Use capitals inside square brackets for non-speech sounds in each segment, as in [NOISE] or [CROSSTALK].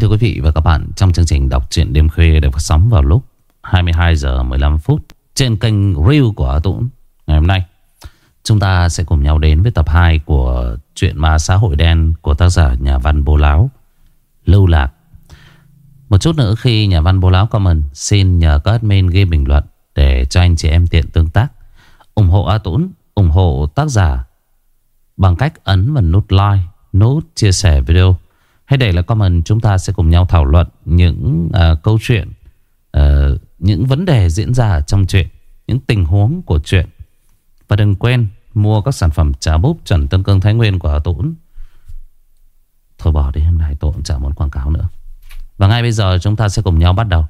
Kính thưa quý vị và các bạn, trong chương trình đọc truyện đêm khuya được phát sóng vào lúc 22 giờ 15 phút trên kênh Reel của A Tũng. Ngày hôm nay, chúng ta sẽ cùng nhau đến với tập 2 của truyện ma xã hội đen của tác giả nhà văn Bố Láo, Lưu Lạc. Một chút nữa khi nhà văn Bố Láo comment, xin nhờ các admin ghi bình luận để cho anh chị em tiện tương tác. ủng hộ A Tũng, ủng hộ tác giả bằng cách ấn vào nút like, nút chia sẻ video. Hãy để lại comment chúng ta sẽ cùng nhau thảo luận những uh, câu chuyện, uh, những vấn đề diễn ra trong chuyện, những tình huống của chuyện. Và đừng quên mua các sản phẩm trà búp trần Tân Cương Thái Nguyên của Hà Tũng. Thôi bỏ đi hôm nay tôi cũng chẳng muốn quảng cáo nữa. Và ngay bây giờ chúng ta sẽ cùng nhau bắt đầu.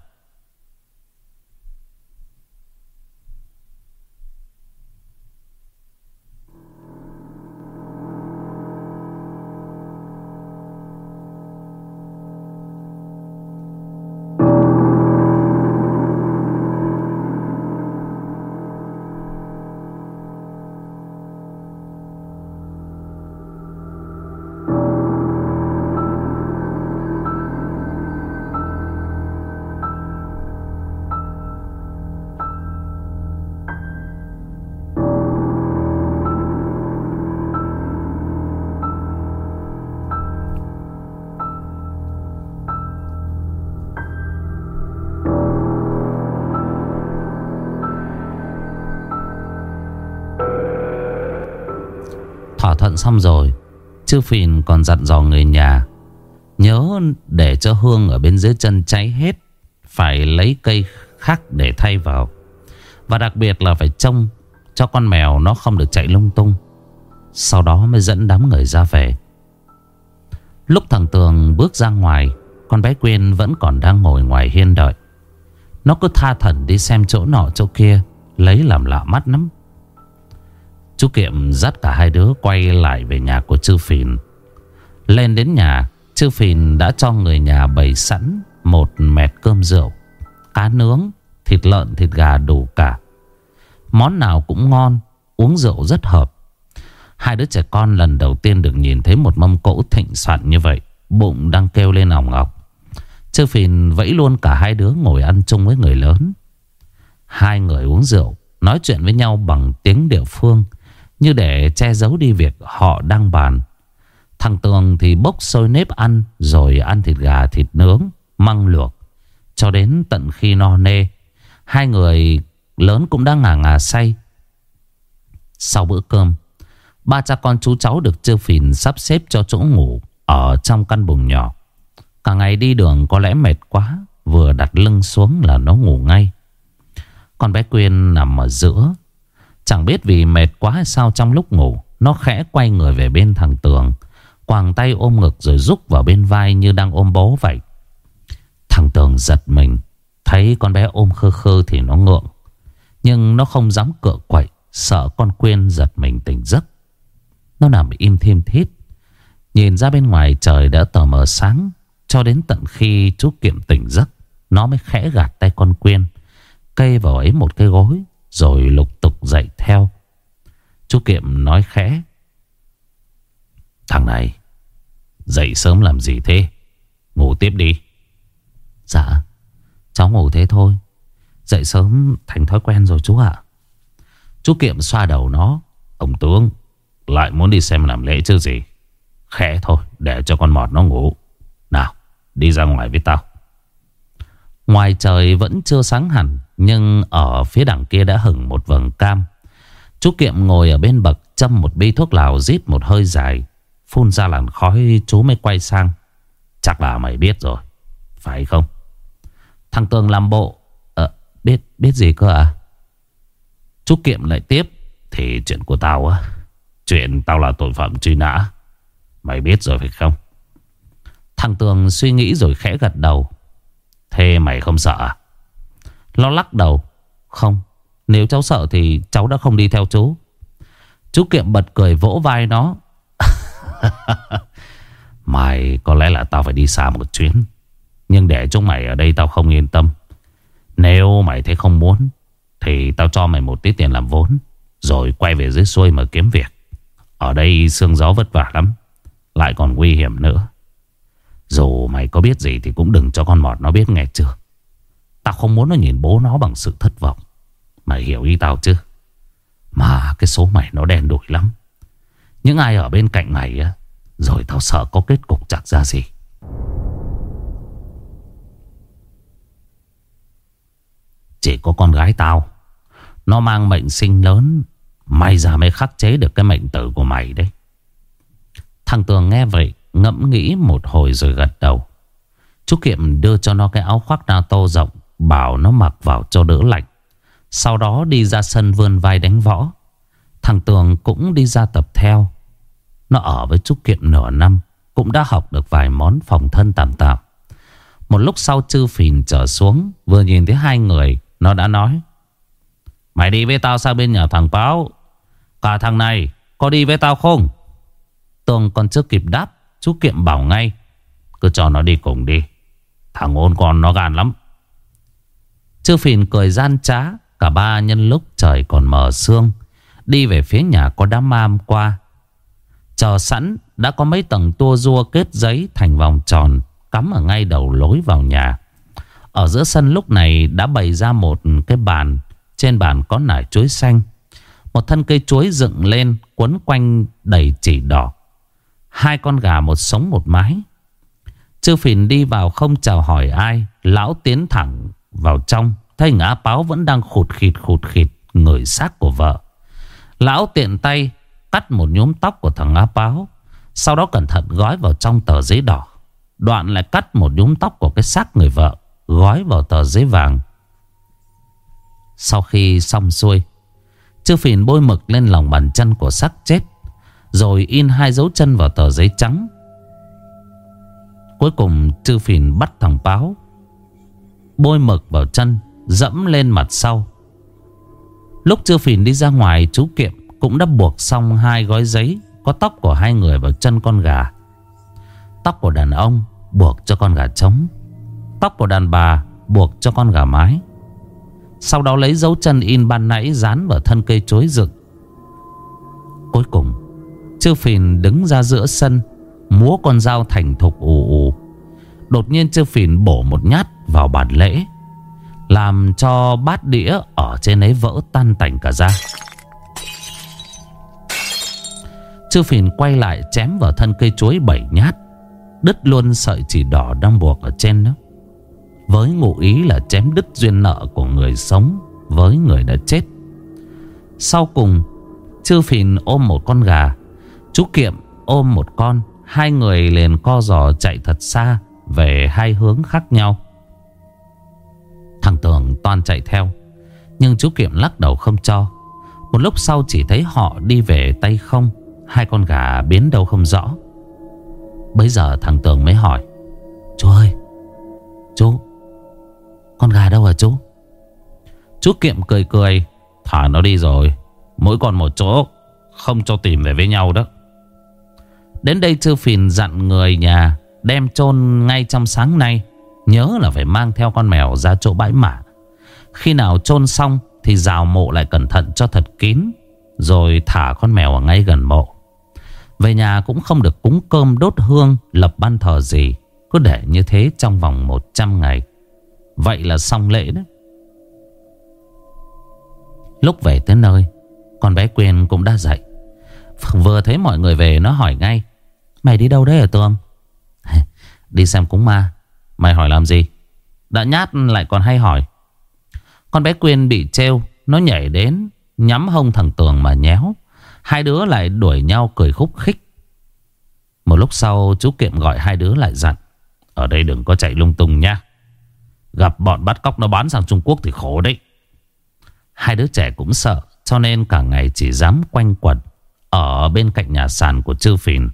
Chư Phìn còn dặn dò người nhà, Nhớ để cho hương ở bên dưới chân cháy hết, Phải lấy cây khác để thay vào. Và đặc biệt là phải trông Cho con mèo nó không được chạy lung tung. Sau đó mới dẫn đám người ra về. Lúc thằng Tường bước ra ngoài, Con bé Quyên vẫn còn đang ngồi ngoài hiên đợi. Nó cứ tha thần đi xem chỗ nọ chỗ kia, Lấy làm lạ mắt lắm. Chú Kiệm dắt cả hai đứa quay lại về nhà của Chư Phìn. Lên đến nhà, Chư Phìn đã cho người nhà bày sẵn một mẹt cơm rượu, cá nướng, thịt lợn, thịt gà đủ cả. Món nào cũng ngon, uống rượu rất hợp. Hai đứa trẻ con lần đầu tiên được nhìn thấy một mâm cỗ thịnh soạn như vậy, bụng đang kêu lên ỏng ngọc. Chư Phìn vẫy luôn cả hai đứa ngồi ăn chung với người lớn. Hai người uống rượu, nói chuyện với nhau bằng tiếng địa phương. Như để che giấu đi việc họ đang bàn. Thằng Tường thì bốc sôi nếp ăn, Rồi ăn thịt gà, thịt nướng, Măng luộc. Cho đến tận khi no nê, Hai người lớn cũng đang ngả ngả say. Sau bữa cơm, Ba cha con chú cháu được Trư Phìn sắp xếp cho chỗ ngủ Ở trong căn buồng nhỏ. Cả ngày đi đường có lẽ mệt quá, Vừa đặt lưng xuống là nó ngủ ngay. Con bé Quyên nằm ở giữa Chẳng biết vì mệt quá hay sao trong lúc ngủ, Nó khẽ quay người về bên thằng Tường, Quàng tay ôm ngực rồi rúc vào bên vai như đang ôm bố vậy. Thằng Tường giật mình, Thấy con bé ôm khơ khơ thì nó ngượng. Nhưng nó không dám cựa quậy, Sợ con Quyên giật mình tỉnh giấc. Nó nằm im thêm thít, Nhìn ra bên ngoài trời đã tờ mờ sáng, Cho đến tận khi chú Kiệm tỉnh giấc, Nó mới khẽ gạt tay con Quyên Cây vào ấy một cái gối rồi lục tục dậy theo. Chú Kiệm nói khẽ. Thằng này Dậy sớm làm gì thế? Ngủ tiếp đi. Dạ Cháu ngủ thế thôi. Dậy sớm thành thói quen rồi chú ạ. Chú Kiệm xoa đầu nó. Ông tướng Lại muốn đi xem làm lễ chứ gì? Khẽ thôi để cho con mọt nó ngủ. Nào đi ra ngoài với tao. Ngoài trời vẫn chưa sáng hẳn nhưng ở phía đằng kia đã hửng một vầng cam. Chú Kiệm ngồi ở bên bậc Châm một bi thuốc lào rít một hơi dài Phun ra làn khói chú mới quay sang. Chắc là mày biết rồi Phải không? Thằng Tường làm bộ à, biết biết gì cơ à Chú Kiệm lại tiếp Thì chuyện của tao á Chuyện tao là tội phạm truy nã Mày biết rồi phải không? Thằng Tường suy nghĩ rồi khẽ gật đầu. Thế mày không sợ à? Nó lắc đầu. Không, Nếu cháu sợ thì cháu đã không đi theo chú. Chú Kiệm bật cười vỗ vai nó. [LAUGHS] Mày, có lẽ là tao phải đi xa một chuyến. Nhưng để chúng mày ở đây tao không yên tâm. Nếu mày thấy không muốn, Thì tao cho mày một tí tiền làm vốn, Rồi quay về dưới xuôi mà kiếm việc. Ở đây sương gió vất vả lắm, Lại còn nguy hiểm nữa. Dù mày có biết gì thì cũng đừng cho con mọt nó biết nghe chưa. Tao không muốn nó nhìn bố nó bằng sự thất vọng. Mày hiểu ý tao chứ? Mà cái số mày nó đen đủi lắm. Những ai ở bên cạnh mày á, Rồi tao sợ có kết cục chặt ra gì. Chỉ có con gái tao. Nó mang mệnh sinh lớn, May ra mới khắc chế được cái mệnh tử của mày đấy. Thằng Tường nghe vậy, Ngẫm nghĩ một hồi rồi gật đầu. Chú Kiệm đưa cho nó cái áo khoác NATO rộng Bảo nó mặc vào cho đỡ lạnh. Sau đó đi ra sân vươn vai đánh võ. Thằng Tường cũng đi ra tập theo. Nó ở với trúc Kiệm nửa năm, Cũng đã học được vài món phòng thân tạm tạm. Một lúc sau chư phìn trở xuống, Vừa nhìn thấy hai người, Nó đã nói, Mày đi với tao sang bên nhà thằng Báo. Cả thằng này, có đi với tao không? Tường còn chưa kịp đáp, Chú Kiệm bảo ngay, Cứ cho nó đi cùng đi. Thằng ôn con nó gan lắm. Chư phìn cười gian trá, Cả ba nhân lúc trời còn mờ sương, Đi về phía nhà có đám mam qua. Chờ sẵn, Đã có mấy tầng tua rua kết giấy Thành vòng tròn, Cắm ở ngay đầu lối vào nhà. Ở giữa sân lúc này đã bày ra một cái bàn, Trên bàn có nải chuối xanh. Một thân cây chuối dựng lên, Quấn quanh đầy chỉ đỏ. Hai con gà một sống một mái. Chư phìn đi vào không chào hỏi ai, Lão tiến thẳng vào trong, Thấy ngã báo vẫn đang khụt khịt khụt khịt Người xác của vợ. Lão tiện tay cắt một nhúm tóc của thằng ngã báo Sau đó cẩn thận gói vào trong tờ giấy đỏ. Đoạn lại cắt một nhúm tóc của cái xác người vợ, Gói vào tờ giấy vàng. Sau khi xong xuôi Chư phìn bôi mực lên lòng bàn chân của xác chết, Rồi in hai dấu chân vào tờ giấy trắng. Cuối cùng chư phìn bắt thằng báo Bôi mực vào chân, Dẫm lên mặt sau. Lúc chưa phìn đi ra ngoài, Chú Kiệm cũng đã buộc xong hai gói giấy Có tóc của hai người vào chân con gà. Tóc của đàn ông Buộc cho con gà trống. Tóc của đàn bà Buộc cho con gà mái. Sau đó lấy dấu chân in ban nãy Dán vào thân cây chối rực Cuối cùng Chư phìn đứng ra giữa sân, Múa con dao thành thục ù ù. Đột nhiên chư phìn bổ một nhát vào bàn lễ, Làm cho bát đĩa ở trên ấy vỡ tan tành cả ra. Chư phìn quay lại chém vào thân cây chuối bảy nhát, Đứt luôn sợi chỉ đỏ đang buộc ở trên đó. Với ngụ ý là chém đứt duyên nợ của người sống Với người đã chết. Sau cùng, Chư phìn ôm một con gà, Chú Kiệm ôm một con, Hai người liền co giò chạy thật xa Về hai hướng khác nhau. Thằng Tường toàn chạy theo. Nhưng chú Kiệm lắc đầu không cho. Một lúc sau chỉ thấy họ đi về tay không. Hai con gà biến đâu không rõ. Bây giờ thằng Tường mới hỏi. Chú ơi, Chú, Con gà đâu hả chú? Chú Kiệm cười cười. Thả nó đi rồi, Mỗi con một chỗ, Không cho tìm về với nhau đó. Đến đây Trư Phìn dặn người nhà Đem chôn ngay trong sáng nay. Nhớ là phải mang theo con mèo ra chỗ bãi mả Khi nào chôn xong Thì rào mộ lại cẩn thận cho thật kín, Rồi thả con mèo ở ngay gần mộ. Về nhà cũng không được cúng cơm đốt hương, Lập ban thờ gì, Cứ để như thế trong vòng 100 ngày. Vậy là xong lễ đấy. Lúc về tới nơi, Con bé Quyên cũng đã dậy. Vừa thấy mọi người về, nó hỏi ngay, Mày đi đâu đấy hả Tường? [LAUGHS] Đi xem cúng ma. Mày hỏi làm gì? Đã nhát lại còn hay hỏi. Con bé Quyên bị treo Nó nhảy đến, Nhắm hông thằng Tường mà nhéo. Hai đứa lại đuổi nhau cười khúc khích. Một lúc sau, chú Kiệm gọi hai đứa lại dặn, Ở đây đừng có chạy lung tung nha. Gặp bọn bắt cóc nó bán sang Trung Quốc thì khổ đấy. Hai đứa trẻ cũng sợ, Cho nên cả ngày chỉ dám quanh quẩn Ở bên cạnh nhà sàn của Trư Phìn.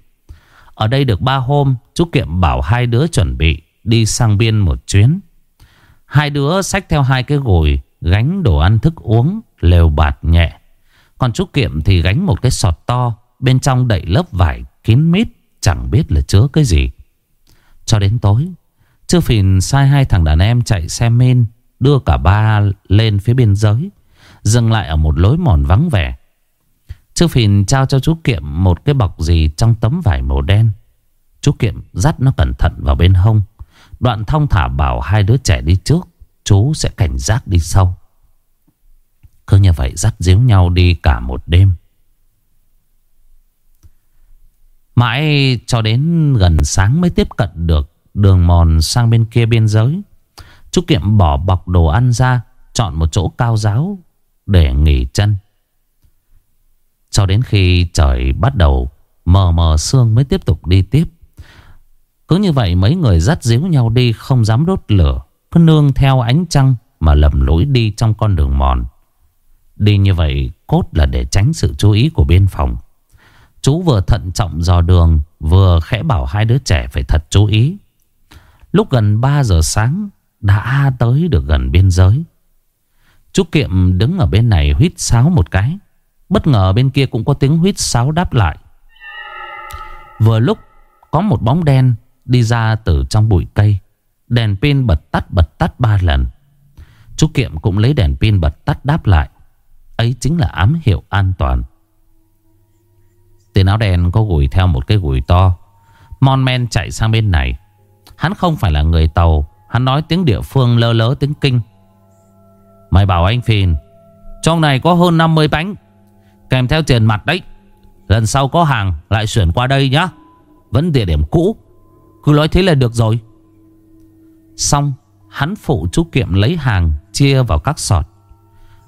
Ở đây được ba hôm, Chú Kiệm bảo hai đứa chuẩn bị. Đi sang biên một chuyến. Hai đứa xách theo hai cái gùi, Gánh đồ ăn thức uống Lều bạt nhẹ. Còn chú Kiệm thì gánh một cái sọt to Bên trong đậy lớp vải kín mít Chẳng biết là chứa cái gì. Cho đến tối Trư Phìn sai hai thằng đàn em chạy xe men Đưa cả ba lên phía biên giới Dừng lại ở một lối mòn vắng vẻ. Trư Phìn trao cho chú Kiệm Một cái bọc gì trong tấm vải màu đen. Chú Kiệm dắt nó cẩn thận vào bên hông. Đoạn thong thả bảo hai đứa trẻ đi trước Chú sẽ cảnh giác đi sau Cứ như vậy dắt díu nhau đi cả một đêm Mãi cho đến gần sáng mới tiếp cận được đường mòn sang bên kia biên giới. Chú Kiệm bỏ bọc đồ ăn ra, chọn một chỗ cao giáo để nghỉ chân. Cho đến khi trời bắt đầu mờ mờ sương mới tiếp tục đi tiếp. Cứ như vậy mấy người dắt díu nhau đi, không dám đốt lửa. Cứ nương theo ánh trăng mà lầm lối đi trong con đường mòn. Đi như vậy cốt là để tránh sự chú ý của biên phòng. Chú vừa thận trọng dò đường, Vừa khẽ bảo hai đứa trẻ phải thật chú ý Lúc gần 3 giờ sáng, Đã tới được gần biên giới Chú Kiệm đứng ở bên này huýt sáo một cái Bất ngờ bên kia cũng có tiếng huýt sáo đáp lại Vừa lúc, có một bóng đen đi ra từ trong bụi cây. Đèn pin bật tắt bật tắt ba lần. Chú Kiệm cũng lấy đèn pin bật tắt đáp lại. Ấy chính là ám hiệu an toàn. Tên áo đen có gùi theo một cái gùi to. Mon men chạy sang bên này. Hắn không phải là người tàu. Hắn nói tiếng địa phương lơ lớ tiếng kinh. Mày bảo anh Phìn, Trong này có hơn 50 bánh. Kèm theo tiền mặt đấy. Lần sau có hàng, lại chuyển qua đây nhá. Vẫn địa điểm cũ. Cứ nói thế là được rồi. Xong, Hắn phụ chú Kiệm lấy hàng, Chia vào các sọt.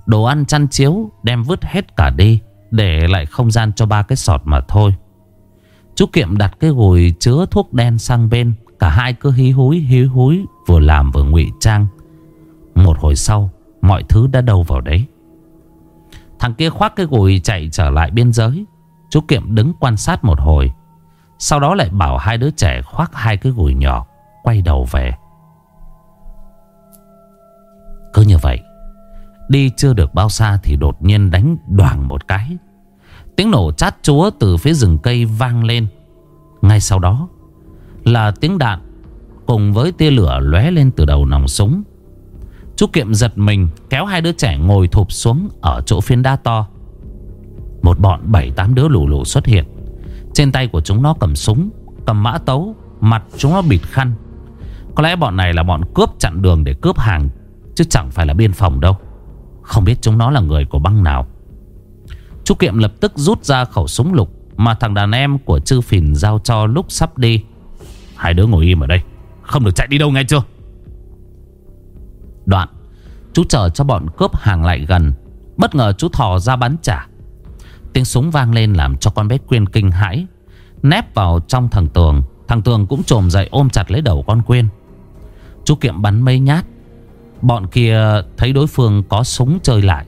Đồ ăn chăn chiếu đem vứt hết cả đi, để lại không gian cho ba cái sọt mà thôi. Chú Kiệm đặt cái gùi chứa thuốc đen sang bên, Cả hai cứ hí húi hí húi, Vừa làm vừa ngụy trang. Một hồi sau, Mọi thứ đã đâu vào đấy. Thằng kia khoác cái gùi chạy trở lại biên giới. Chú Kiệm đứng quan sát một hồi. Sau đó lại bảo hai đứa trẻ khoác hai cái gùi nhỏ, Quay đầu về. Cứ như vậy, Đi chưa được bao xa thì đột nhiên đánh đoàn một cái. Tiếng nổ chát chúa từ phía rừng cây vang lên. Ngay sau đó Là tiếng đạn Cùng với tia lửa lóe lên từ đầu nòng súng. Chú Kiệm giật mình Kéo hai đứa trẻ ngồi thụp xuống Ở chỗ phiến đá to. Một bọn bảy tám đứa lù lù xuất hiện. Trên tay của chúng nó cầm súng, Cầm mã tấu, Mặt chúng nó bịt khăn. Có lẽ bọn này là bọn cướp chặn đường để cướp hàng, Chứ chẳng phải là biên phòng đâu. Không biết chúng nó là người của băng nào. Chú Kiệm lập tức rút ra khẩu súng lục Mà thằng đàn em của Trư Phìn giao cho lúc sắp đi. Hai đứa ngồi im ở đây, Không được chạy đi đâu nghe chưa? Đoạn, Chú chờ cho bọn cướp hàng lại gần. Bất ngờ chú thò ra bắn trả. Tiếng súng vang lên làm cho con bé Quyên kinh hãi. Nép vào trong thằng Tường Thằng Tường cũng trồm dậy ôm chặt lấy đầu con Quyên. Chú Kiệm bắn mấy nhát. Bọn kia thấy đối phương có súng chơi lại,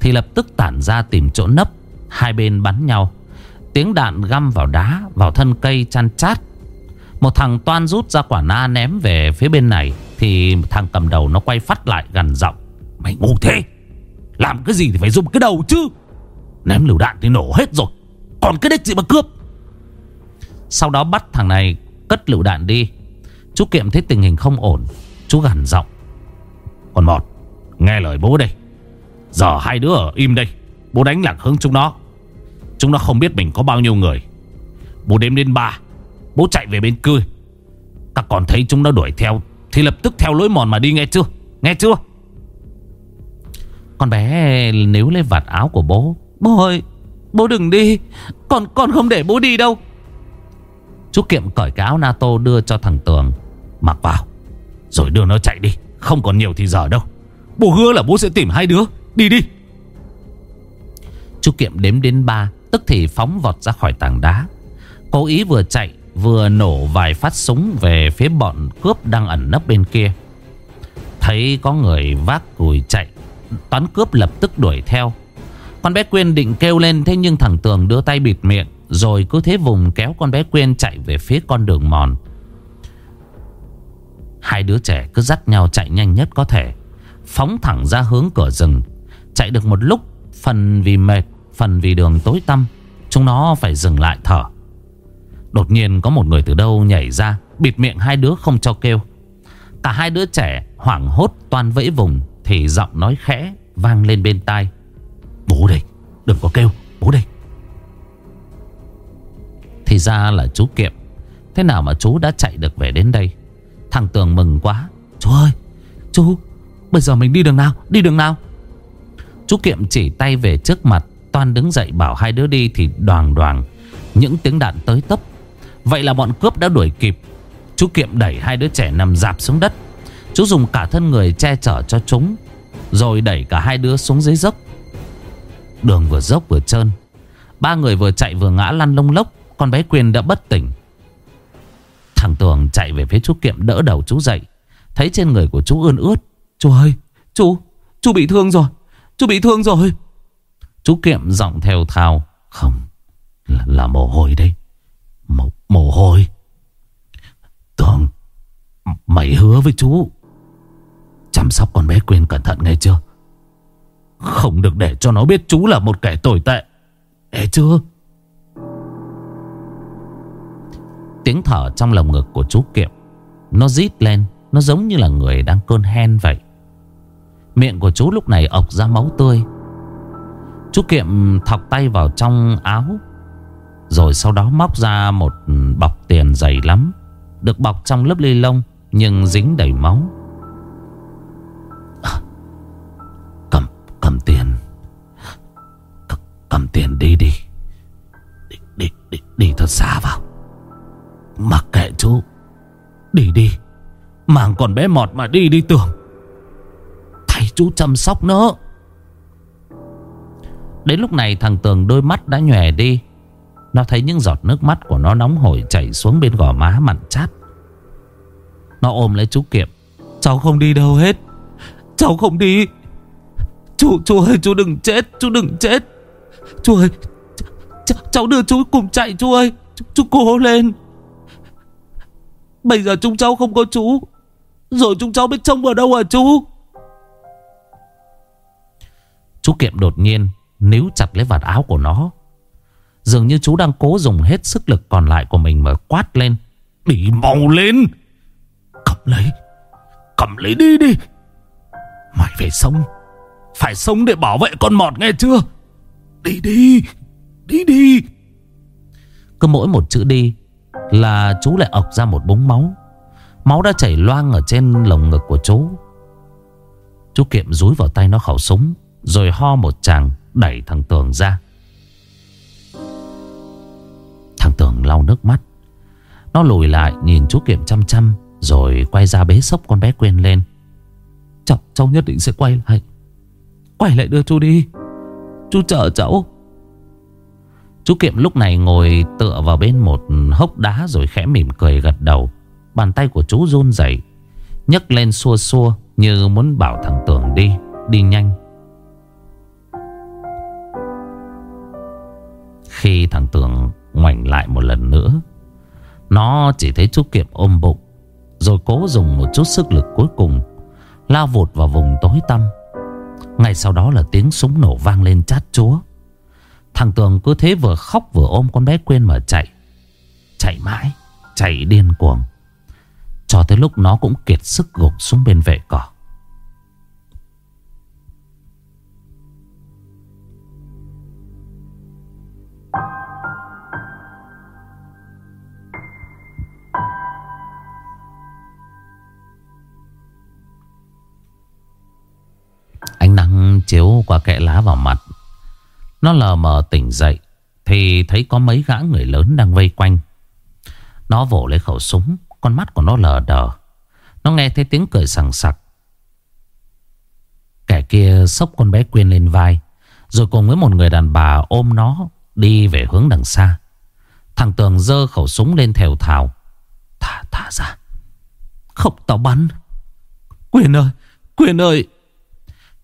Thì lập tức tản ra tìm chỗ nấp. Hai bên bắn nhau. Tiếng đạn găm vào đá, Vào thân cây chăn chát. Một thằng toan rút ra quả na ném về phía bên này, Thì thằng cầm đầu nó quay phát lại gần giọng. Mày ngu thế! Làm cái gì thì phải dùng cái đầu chứ? Ném lựu đạn thì nổ hết rồi. Còn cái đích gì mà cướp? Sau đó bắt thằng này cất lựu đạn đi. Chú Kiệm thấy tình hình không ổn, Chú gằn giọng. Còn một Nghe lời bố đây. Giờ hai đứa ở im đây. Bố đánh lạc hướng chúng nó. Chúng nó không biết mình có bao nhiêu người. Bố đếm đến ba. Bố chạy về bên cười Ta còn thấy chúng nó đuổi theo, Thì lập tức theo lối mòn mà đi nghe chưa? Nghe chưa? Con bé nếu lấy vạt áo của bố. Bố ơi Bố đừng đi. Con con không để bố đi đâu. Chú Kiệm cởi cái áo NATO đưa cho thằng Tường Mặc vào. Rồi đưa nó chạy đi. Không còn nhiều thì giờ đâu. Bố hứa là bố sẽ tìm hai đứa. Đi đi. Chú Kiệm đếm đến ba Tức thì phóng vọt ra khỏi tảng đá. Cố ý vừa chạy Vừa nổ vài phát súng về phía bọn cướp đang ẩn nấp bên kia. Thấy có người vác cùi chạy Toán cướp lập tức đuổi theo con bé Quyên định kêu lên, Thế nhưng thằng Tường đưa tay bịt miệng, Rồi cứ thế vùng kéo con bé Quyên chạy về phía con đường mòn. Hai đứa trẻ cứ dắt nhau chạy nhanh nhất có thể, Phóng thẳng ra hướng cửa rừng. Chạy được một lúc, Phần vì mệt, Phần vì đường tối tăm, Chúng nó phải dừng lại thở. Đột nhiên có một người từ đâu nhảy ra, Bịt miệng hai đứa không cho kêu. Cả hai đứa trẻ hoảng hốt toan vẫy vùng, Thì giọng nói khẽ vang lên bên tai. Bố đây, Đừng có kêu, Bố đây. Thì ra là chú Kiệm, Thế nào mà chú đã chạy được về đến đây? Thằng Tường mừng quá, Chú ơi, chú, Bây giờ mình đi đường nào, đi đường nào? Chú Kiệm chỉ tay về trước mặt, Toan đứng dậy bảo hai đứa đi thì đoàn đoàn, Những tiếng đạn tới tấp. Vậy là bọn cướp đã đuổi kịp. Chú Kiệm đẩy hai đứa trẻ nằm dạp xuống đất. Chú dùng cả thân người che chở cho chúng, Rồi đẩy cả hai đứa xuống dưới dốc. Đường vừa dốc vừa trơn. Ba người vừa chạy vừa ngã lăn lông lốc Con bé Quyên đã bất tỉnh. Thằng Tường chạy về phía chú Kiệm đỡ đầu chú dậy. Thấy trên người của chú ươn ướt Chú ơi chú Chú bị thương rồi Chú bị thương rồi. Chú Kiệm giọng theo thào Không Là, là mồ hôi đây Mồ, mồ hôi. Tường Mày hứa với chú Chăm sóc con bé Quyên cẩn thận nghe chưa? Không được để cho nó biết chú là một kẻ tồi tệ. Nghe chưa Tiếng thở trong lồng ngực của chú Kiệm, Nó rít lên, Nó giống như là người đang cơn hen vậy. Miệng của chú lúc này ọc ra máu tươi. Chú Kiệm thọc tay vào trong áo, Rồi sau đó móc ra một bọc tiền dày lắm, Được bọc trong lớp ly lông, Nhưng dính đầy máu. Cầm, tiền. C cầm tiền đi đi. Đi, đi, đi, đi thật xa vào. Mặc kệ chú. Đi đi. Màng còn bé mọt mà đi đi tưởng Thầy chú chăm sóc nó. Đến lúc này thằng Tường đôi mắt đã nhòe đi. Nó thấy những giọt nước mắt của nó nóng hổi chảy xuống bên gò má mặn chát. Nó ôm lấy chú Kiệm. Cháu không đi đâu hết. Cháu không đi. Chú, chú ơi chú đừng chết Chú đừng chết. Chú ơi ch Cháu đưa chú cùng chạy chú ơi. Chú, chú cố lên. Bây giờ chúng cháu không có chú. Rồi chúng cháu biết trông vào đâu à chú? Chú Kiệm đột nhiên Níu chặt lấy vạt áo của nó. Dường như chú đang cố dùng hết sức lực còn lại của mình mà quát lên. Đi mau lên. Cầm lấy. Cầm lấy đi đi. Mày phải sống phải sống để bảo vệ con mọt nghe chưa? Đi đi Đi đi. Cứ mỗi một chữ đi Là chú lại ọc ra một búng máu. Máu đã chảy loang ở trên lồng ngực của chú. Chú Kiệm rúi vào tay nó khẩu súng Rồi ho một chàng Đẩy thằng Tường ra. Thằng Tường lau nước mắt. Nó lùi lại nhìn chú Kiệm chăm chăm Rồi quay ra bế sốc con bé quên lên. Cháu, cháu nhất định sẽ quay lại. Quay lại đưa chú đi. Chú chờ cháu. Chú Kiệm lúc này ngồi tựa vào bên một hốc đá Rồi khẽ mỉm cười gật đầu. Bàn tay của chú run rẩy, nhấc lên xua xua Như muốn bảo thằng Tường đi Đi nhanh. Khi thằng Tường ngoảnh lại một lần nữa, Nó chỉ thấy chú Kiệm ôm bụng, Rồi cố dùng một chút sức lực cuối cùng, Lao vụt vào vùng tối tăm. Ngay sau đó là tiếng súng nổ vang lên chát chúa. Thằng Tường cứ thế vừa khóc vừa ôm con bé quên mà chạy. Chạy mãi, Chạy điên cuồng. Cho tới lúc nó cũng kiệt sức gục xuống bên vệ cỏ. Chiếu qua kẽ lá vào mặt. Nó lờ mờ tỉnh dậy Thì thấy có mấy gã người lớn đang vây quanh. Nó vỗ lấy khẩu súng Con mắt của nó lờ đờ. Nó nghe thấy tiếng cười sằng sặc. Kẻ kia sốc con bé Quyên lên vai Rồi cùng với một người đàn bà ôm nó Đi về hướng đằng xa. Thằng Tường dơ khẩu súng lên thèo thào. Thả, thả ra. Không tao bắn. Quyền ơi, Quyền ơi.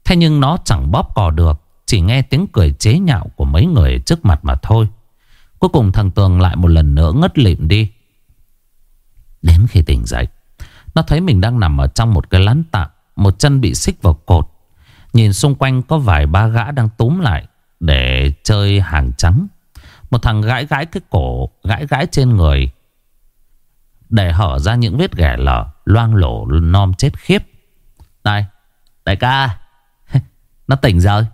Thế nhưng nó chẳng bóp cò được, Chỉ nghe tiếng cười chế nhạo của mấy người trước mặt mà thôi. Cuối cùng thằng Tường lại một lần nữa ngất lịm đi. Đến khi tỉnh dậy, Nó thấy mình đang nằm ở trong một cái lán tạm, Một chân bị xích vào cột. Nhìn xung quanh có vài ba gã đang túm lại Để chơi hàng trắng. Một thằng gãi gãi cái cổ, Gãi gãi trên người. Để hở ra những vết ghẻ lở, Loang lổ, non chết khiếp. Này, Đại ca. Nó tỉnh rồi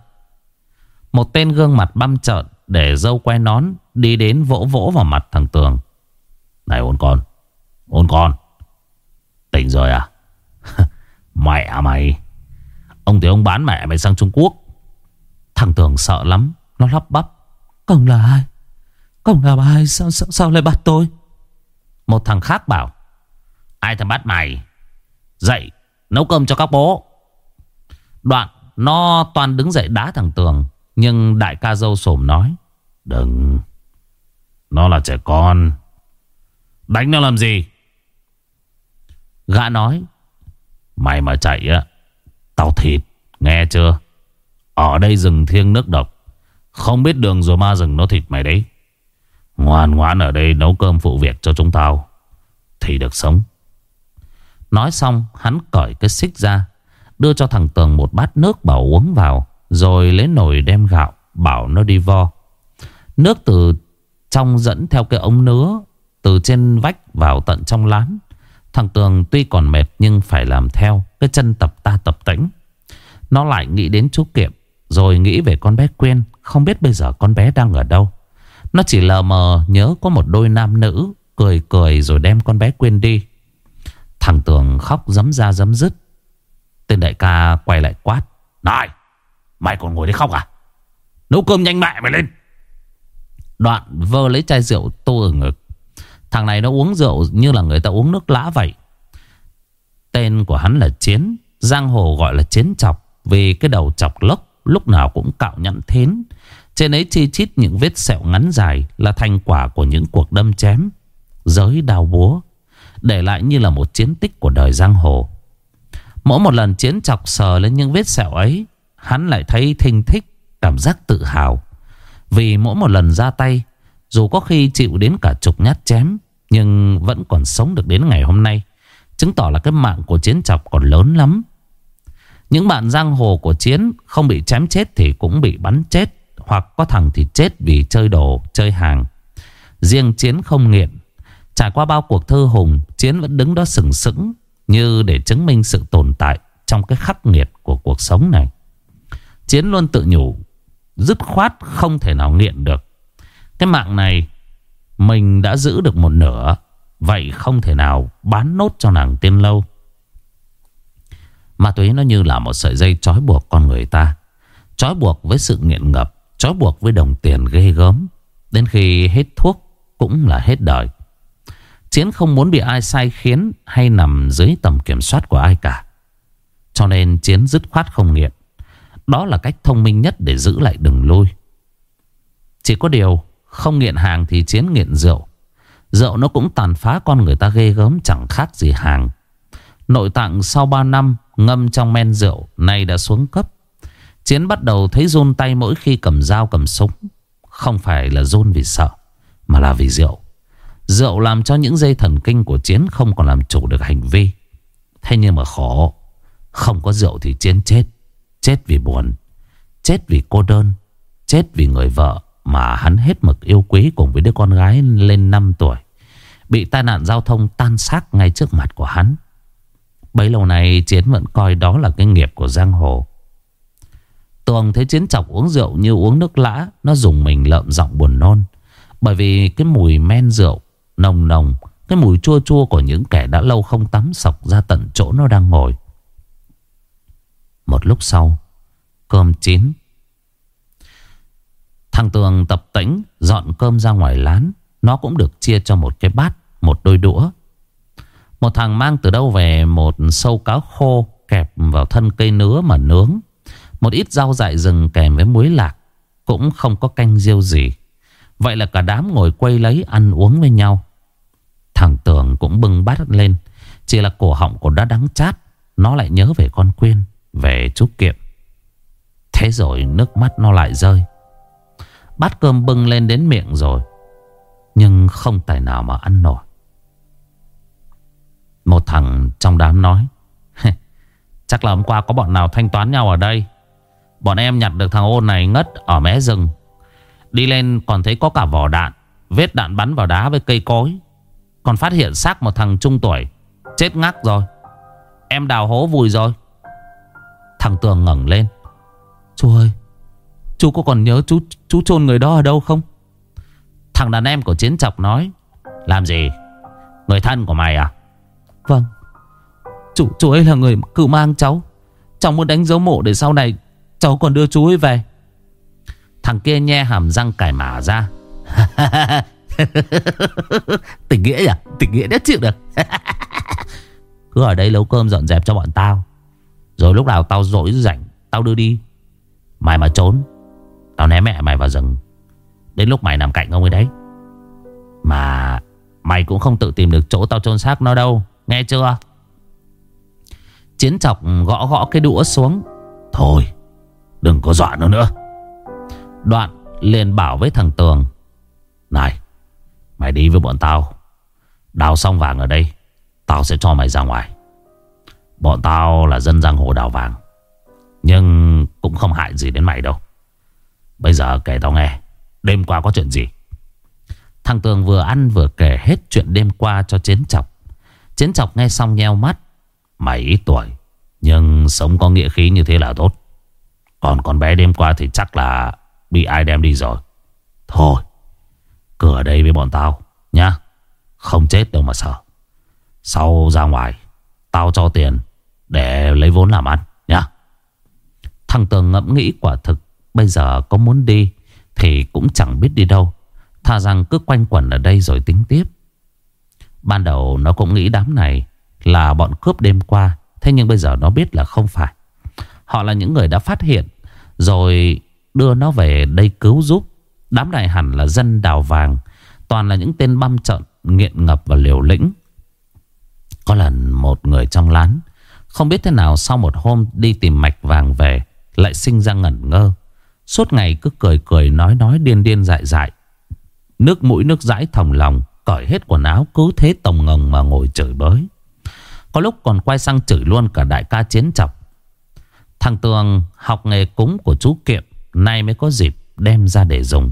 Một tên gương mặt băm trợn Để dâu quay nón Đi đến vỗ vỗ vào mặt thằng Tường. Này ôn con Ôn con Tỉnh rồi à? [LAUGHS] Mẹ à mày Ông thì ông bán mẹ mày sang Trung Quốc. Thằng Tường sợ lắm Nó lắp bắp. Công là ai? Công là ai? Sao, sao, sao lại bắt tôi? Một thằng khác bảo Ai thằng bắt mày? Dậy nấu cơm cho các bố. Đoạn nó toàn đứng dậy đá thằng Tường, Nhưng đại ca dâu sổm nói, Đừng, Nó là trẻ con. Đánh nó làm gì? Gã nói, Mày mà chạy á, Tao thịt, Nghe chưa? Ở đây rừng thiêng nước độc, Không biết đường rồi ma rừng nó thịt mày đấy. Ngoan ngoãn ở đây nấu cơm phụ việc cho chúng tao, Thì được sống. Nói xong, hắn cởi cái xích ra Đưa cho thằng Tường một bát nước bảo uống vào, Rồi lấy nồi đem gạo, Bảo nó đi vo. Nước từ trong dẫn theo cái ống nứa Từ trên vách vào tận trong lán. Thằng Tường tuy còn mệt Nhưng phải làm theo Cái chân tập ta tập tĩnh. Nó lại nghĩ đến chú Kiệm, Rồi nghĩ về con bé Quyên, Không biết bây giờ con bé đang ở đâu. Nó chỉ lờ mờ nhớ có một đôi nam nữ Cười cười rồi đem con bé Quyên đi. Thằng Tường khóc dấm ra dấm dứt. Tên đại ca quay lại quát. Này, Mày còn ngồi đấy khóc à? Nấu cơm nhanh mẹ mày lên. Đoạn vơ lấy chai rượu tô ở ngực. Thằng này nó uống rượu như là người ta uống nước lã vậy. Tên của hắn là Chiến. Giang hồ gọi là Chiến Chọc. Vì cái đầu chọc lốc, Lúc nào cũng cạo nhẵn thến. Trên ấy chi chít những vết sẹo ngắn dài Là thành quả của những cuộc đâm chém. Giới đào búa. Để lại như là một chiến tích của đời giang hồ. Mỗi một lần chiến chọc sờ lên những vết sẹo ấy Hắn lại thấy thinh thích Cảm giác tự hào. Vì mỗi một lần ra tay Dù có khi chịu đến cả chục nhát chém Nhưng vẫn còn sống được đến ngày hôm nay Chứng tỏ là cái mạng của chiến chọc còn lớn lắm. Những bạn giang hồ của chiến Không bị chém chết thì cũng bị bắn chết Hoặc có thằng thì chết vì chơi đồ, chơi hàng. Riêng chiến không nghiện. Trải qua bao cuộc thơ hùng Chiến vẫn đứng đó sừng sững như để chứng minh sự tồn tại Trong cái khắc nghiệt của cuộc sống này. Chiến luôn tự nhủ, Dứt khoát không thể nào nghiện được. Cái mạng này, Mình đã giữ được một nửa, Vậy không thể nào bán nốt cho nàng tiên lâu. Ma túy nó như là một sợi dây trói buộc con người ta, Trói buộc với sự nghiện ngập, Trói buộc với đồng tiền ghê gớm. Đến khi hết thuốc Cũng là hết đời. Chiến không muốn bị ai sai khiến Hay nằm dưới tầm kiểm soát của ai cả. Cho nên Chiến dứt khoát không nghiện. Đó là cách thông minh nhất để giữ lại đừng lui Chỉ có điều, Không nghiện hàng thì Chiến nghiện rượu. Rượu nó cũng tàn phá con người ta ghê gớm, Chẳng khác gì hàng. Nội tạng sau 3 năm ngâm trong men rượu, Nay đã xuống cấp. Chiến bắt đầu thấy run tay mỗi khi cầm dao cầm súng. Không phải là run vì sợ, Mà là vì rượu. Rượu làm cho những dây thần kinh của Chiến không còn làm chủ được hành vi. Thế nhưng mà khổ. Không có rượu thì Chiến chết. Chết vì buồn. Chết vì cô đơn. Chết vì người vợ mà hắn hết mực yêu quý cùng với đứa con gái lên 5 tuổi. Bị tai nạn giao thông tan xác ngay trước mặt của hắn. Bấy lâu nay Chiến vẫn coi đó là cái nghiệp của giang hồ. Tường thấy Chiến chọc uống rượu như uống nước lã. Nó dùng mình lợm giọng buồn nôn. Bởi vì cái mùi men rượu Nồng nồng. Cái mùi chua chua của những kẻ đã lâu không tắm sọc ra tận chỗ nó đang ngồi. Một lúc sau, Cơm chín. Thằng Tường tập tĩnh, Dọn cơm ra ngoài lán. Nó cũng được chia cho một cái bát, Một đôi đũa. Một thằng mang từ đâu về Một sâu cá khô kẹp vào thân cây nứa mà nướng. Một ít rau dại rừng kèm với muối lạc, Cũng không có canh riêu gì. Vậy là cả đám ngồi quay lấy ăn uống với nhau. Thằng Tường cũng bưng bát lên. Chỉ là cổ họng của đã đắng chát, Nó lại nhớ về con Quyên, Về chú Kiệm. Thế rồi nước mắt nó lại rơi. Bát cơm bưng lên đến miệng rồi, Nhưng không tài nào mà ăn nổi. Một thằng trong đám nói Chắc là hôm qua có bọn nào thanh toán nhau ở đây. Bọn em nhặt được thằng ôn này ngất ở mé rừng. Đi lên còn thấy có cả vỏ đạn, Vết đạn bắn vào đá với cây cối. Còn phát hiện xác một thằng trung tuổi. Chết ngắc rồi. Em đào hố vùi rồi. Thằng Tường ngẩng lên. Chú ơi Chú có còn nhớ chú chú chôn người đó ở đâu không? Thằng đàn em của chiến chọc nói. Làm gì? Người thân của mày à? Vâng. Chú, chú ấy là người cự mang cháu. Cháu muốn đánh dấu mộ để sau này Cháu còn đưa chú ấy về. Thằng kia nhe hàm răng cải mả ra [LAUGHS] [LAUGHS] Tình nghĩa nhỉ? Tình nghĩa đã chịu được. [LAUGHS] Cứ ở đây nấu cơm dọn dẹp cho bọn tao. Rồi lúc nào tao rỗi rảnh, Tao đưa đi. Mày mà trốn, Tao ném mẹ mày vào rừng. Đến lúc mày nằm cạnh ông ấy đấy. Mà Mày cũng không tự tìm được chỗ tao chôn xác nó đâu. Nghe chưa? Chiến chọc gõ gõ cái đũa xuống. Thôi, Đừng có dọa nó nữa. Đoạn liền bảo với thằng Tường. Này Mày đi với bọn tao. Đào xong vàng ở đây, Tao sẽ cho mày ra ngoài. Bọn tao là dân giang hồ đào vàng, Nhưng cũng không hại gì đến mày đâu. Bây giờ kể tao nghe, Đêm qua có chuyện gì? Thằng Tường vừa ăn vừa kể hết chuyện đêm qua cho Chiến Chọc. Chiến Chọc nghe xong nheo mắt. Mày ít tuổi, Nhưng sống có nghĩa khí như thế là tốt. Còn con bé đêm qua thì chắc là Bị ai đem đi rồi. Thôi cửa ở đây với bọn tao, Nhá. Không chết đâu mà sợ. Sau ra ngoài, Tao cho tiền Để lấy vốn làm ăn, Nhá. Thằng Tường ngẫm nghĩ quả thực, Bây giờ có muốn đi Thì cũng chẳng biết đi đâu. Tha rằng cứ quanh quẩn ở đây rồi tính tiếp. Ban đầu nó cũng nghĩ đám này Là bọn cướp đêm qua, Thế nhưng bây giờ nó biết là không phải. Họ là những người đã phát hiện, Rồi đưa nó về đây cứu giúp. Đám này hẳn là dân đào vàng, Toàn là những tên băm trận Nghiện ngập và liều lĩnh. Có lần một người trong lán, Không biết thế nào sau một hôm Đi tìm mạch vàng về, Lại sinh ra ngẩn ngơ. Suốt ngày cứ cười cười nói nói điên điên dại dại. Nước mũi nước dãi thòng lòng, Cởi hết quần áo cứ thế tổng ngồng mà ngồi chửi bới. Có lúc còn quay sang chửi luôn cả đại ca chiến chọc Thằng Tường học nghề cúng của chú Kiệm, Nay mới có dịp đem ra để dùng.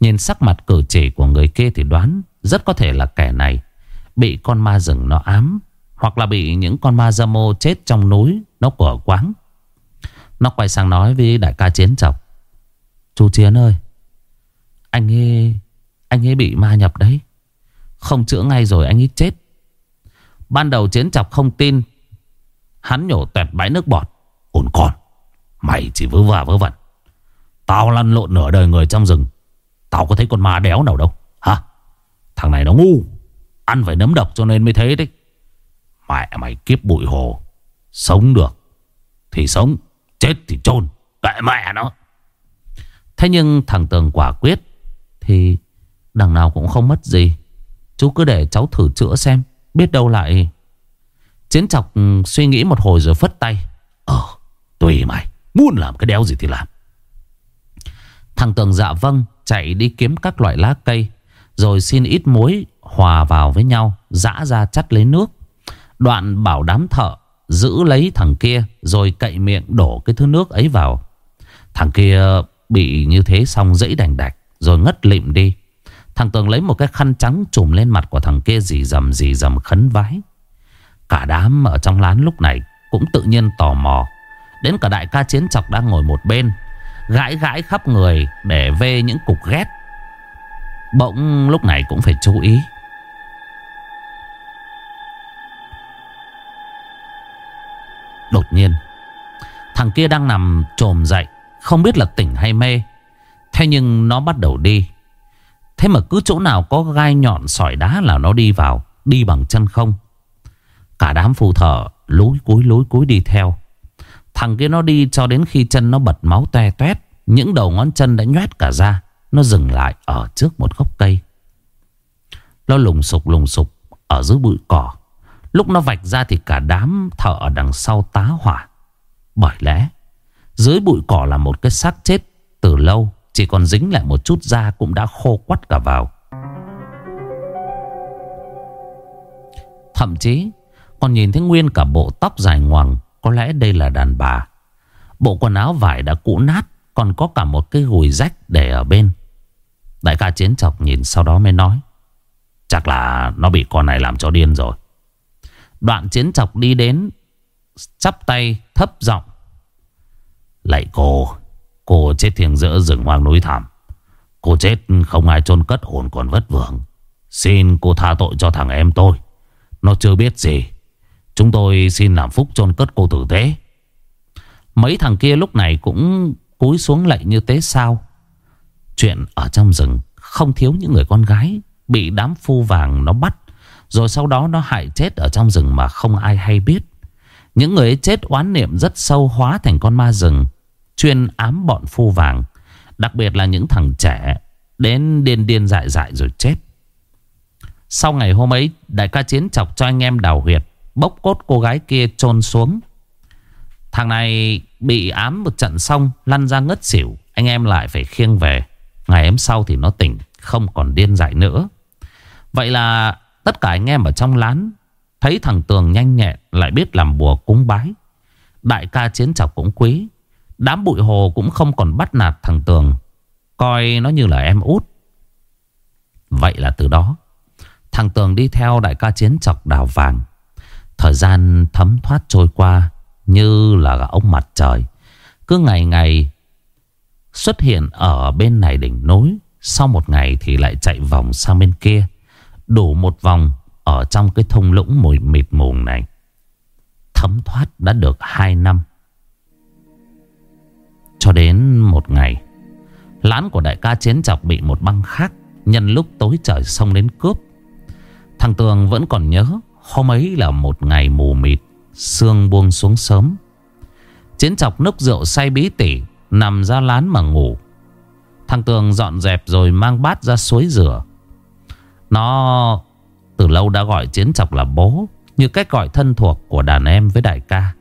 Nhìn sắc mặt cử chỉ của người kia thì đoán Rất có thể là kẻ này Bị con ma rừng nó ám, Hoặc là bị những con ma dâm mô chết trong núi Nó của quáng. Nó quay sang nói với đại ca chiến chọc Chú Chiến ơi, Anh ấy Anh ấy bị ma nhập đấy. Không chữa ngay rồi anh ấy chết. Ban đầu chiến chọc không tin. Hắn nhổ tuẹt bãi nước bọt. Ổn con, Mày chỉ vớ vả vớ vẩn. Tao lăn lộn nửa đời người trong rừng. Tao có thấy con ma đéo nào đâu. Hả? Thằng này nó ngu. Ăn phải nấm độc cho nên mới thế đấy. Mẹ mày kiếp bụi hồ. Sống được Thì sống, Chết thì chôn. Kệ mẹ nó. Thế nhưng thằng Tường quả quyết Thì đằng nào cũng không mất gì. Chú cứ để cháu thử chữa xem, Biết đâu lại Chiến chọc ừ, suy nghĩ một hồi rồi phất tay. Ờ tùy mày, Muốn làm cái đéo gì thì làm. Thằng Tường dạ vâng Chạy đi kiếm các loại lá cây, Rồi xin ít muối Hòa vào với nhau Dã ra chắt lấy nước. Đoạn bảo đám thợ Giữ lấy thằng kia, Rồi cậy miệng đổ cái thứ nước ấy vào. Thằng kia bị như thế xong dẫy đành đạch, Rồi ngất lịm đi. Thằng Tường lấy một cái khăn trắng trùm lên mặt của thằng kia dì dầm dì dầm khấn vái. Cả đám ở trong lán lúc này Cũng tự nhiên tò mò. Đến cả đại ca chiến chọc đang ngồi một bên Gãi gãi khắp người Để vê những cục ghét. Bỗng lúc này cũng phải chú ý. Đột nhiên, Thằng kia đang nằm trồm dậy, Không biết là tỉnh hay mê. Thế nhưng nó bắt đầu đi. Thế mà cứ chỗ nào có gai nhọn sỏi đá là nó đi vào, Đi bằng chân không. Cả đám phù thở lối cúi lối cúi đi theo. Thằng kia nó đi cho đến khi chân nó bật máu toe toét, Những đầu ngón chân đã nhoét cả ra, Nó dừng lại ở trước một gốc cây. Nó lùng sục lùng sục Ở dưới bụi cỏ. Lúc nó vạch ra thì cả đám thợ ở đằng sau tá hỏa. Bởi lẽ, Dưới bụi cỏ là một cái xác chết. Từ lâu, Chỉ còn dính lại một chút da cũng đã khô quắt cả vào. Thậm chí Còn nhìn thấy nguyên cả bộ tóc dài ngoằng có lẽ đây là đàn bà. Bộ quần áo vải đã cũ nát, Còn có cả một cái gùi rách để ở bên. Đại ca chiến chọc nhìn sau đó mới nói, Chắc là nó bị con này làm cho điên rồi. Đoạn chiến chọc đi đến, Chắp tay thấp giọng, Lạy cô Cô chết thiêng giữa rừng hoang núi thảm Cô chết không ai chôn cất hồn còn vất vưởng. Xin cô tha tội cho thằng em tôi. Nó chưa biết gì. Chúng tôi xin làm phúc chôn cất cô tử tế. Mấy thằng kia lúc này cũng cúi xuống lạy như tế sao. Chuyện ở trong rừng Không thiếu những người con gái Bị đám phu vàng nó bắt, Rồi sau đó nó hại chết ở trong rừng Mà không ai hay biết. Những người ấy chết oán niệm rất sâu hóa thành con ma rừng, Chuyên ám bọn phu vàng, Đặc biệt là những thằng trẻ Đến điên điên dại dại rồi chết. Sau ngày hôm ấy, Đại ca chiến chọc cho anh em đào huyệt Bốc cốt cô gái kia chôn xuống. Thằng này bị ám một trận xong, Lăn ra ngất xỉu. Anh em lại phải khiêng về. Ngày hôm sau thì nó tỉnh, Không còn điên dại nữa. Vậy là tất cả anh em ở trong lán Thấy thằng Tường nhanh nhẹn, Lại biết làm bùa cúng bái. Đại ca chiến chọc cũng quý. Đám bụi hồ cũng không còn bắt nạt thằng Tường. Coi nó như là em út. Vậy là từ đó, Thằng Tường đi theo đại ca chiến chọc đào vàng. Thời gian thấm thoát trôi qua Như là ông mặt trời. Cứ ngày ngày Xuất hiện ở bên này đỉnh núi, Sau một ngày thì lại chạy vòng sang bên kia, Đủ một vòng Ở trong cái thung lũng mùi mịt mùng này. Thấm thoát đã được 2 năm. Cho đến một ngày, Lán của đại ca chiến chọc bị một băng khác Nhân lúc tối trời xông đến cướp. Thằng Tường vẫn còn nhớ Hôm ấy là một ngày mù mịt, Sương buông xuống sớm. Chiến chọc nốc rượu say bí tỉ, Nằm ra lán mà ngủ. Thằng Tường dọn dẹp rồi mang bát ra suối rửa. Nó từ lâu đã gọi Chiến chọc là bố, Như cách gọi thân thuộc của đàn em với đại ca.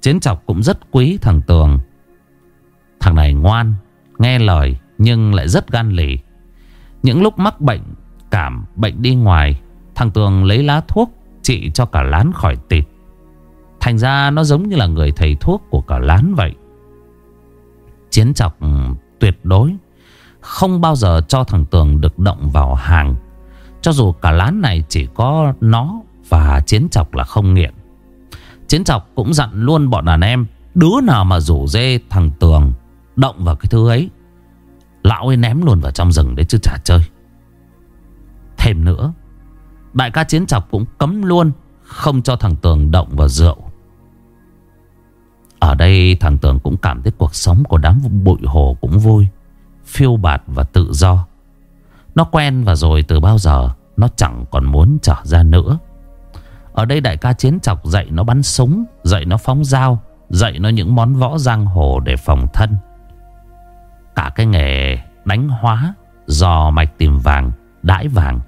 Chiến chọc cũng rất quý thằng Tường. Thằng này ngoan, Nghe lời, nhưng lại rất gan lì. Những lúc mắc bệnh, Cảm, bệnh đi ngoài, Thằng Tường lấy lá thuốc Trị cho cả lán khỏi tịt. Thành ra nó giống như là người thầy thuốc của cả lán vậy. Chiến chọc tuyệt đối, Không bao giờ cho thằng Tường được động vào hàng. Cho dù cả lán này chỉ có nó Và chiến chọc là không nghiện. Chiến chọc cũng dặn luôn bọn đàn em, Đứa nào mà rủ dê thằng Tường Động vào cái thứ ấy, Lão ấy ném luôn vào trong rừng đấy chứ chả chơi. Thêm nữa Đại ca chiến chọc cũng cấm luôn, Không cho thằng Tường động vào rượu. Ở đây thằng Tường cũng cảm thấy cuộc sống của đám bụi hồ cũng vui, Phiêu bạt và tự do. Nó quen và rồi từ bao giờ, Nó chẳng còn muốn trở ra nữa. Ở đây đại ca chiến chọc dạy nó bắn súng, Dạy nó phóng dao, Dạy nó những món võ giang hồ để phòng thân. Cả cái nghề đánh hóa, Dò mạch tìm vàng, Đãi vàng.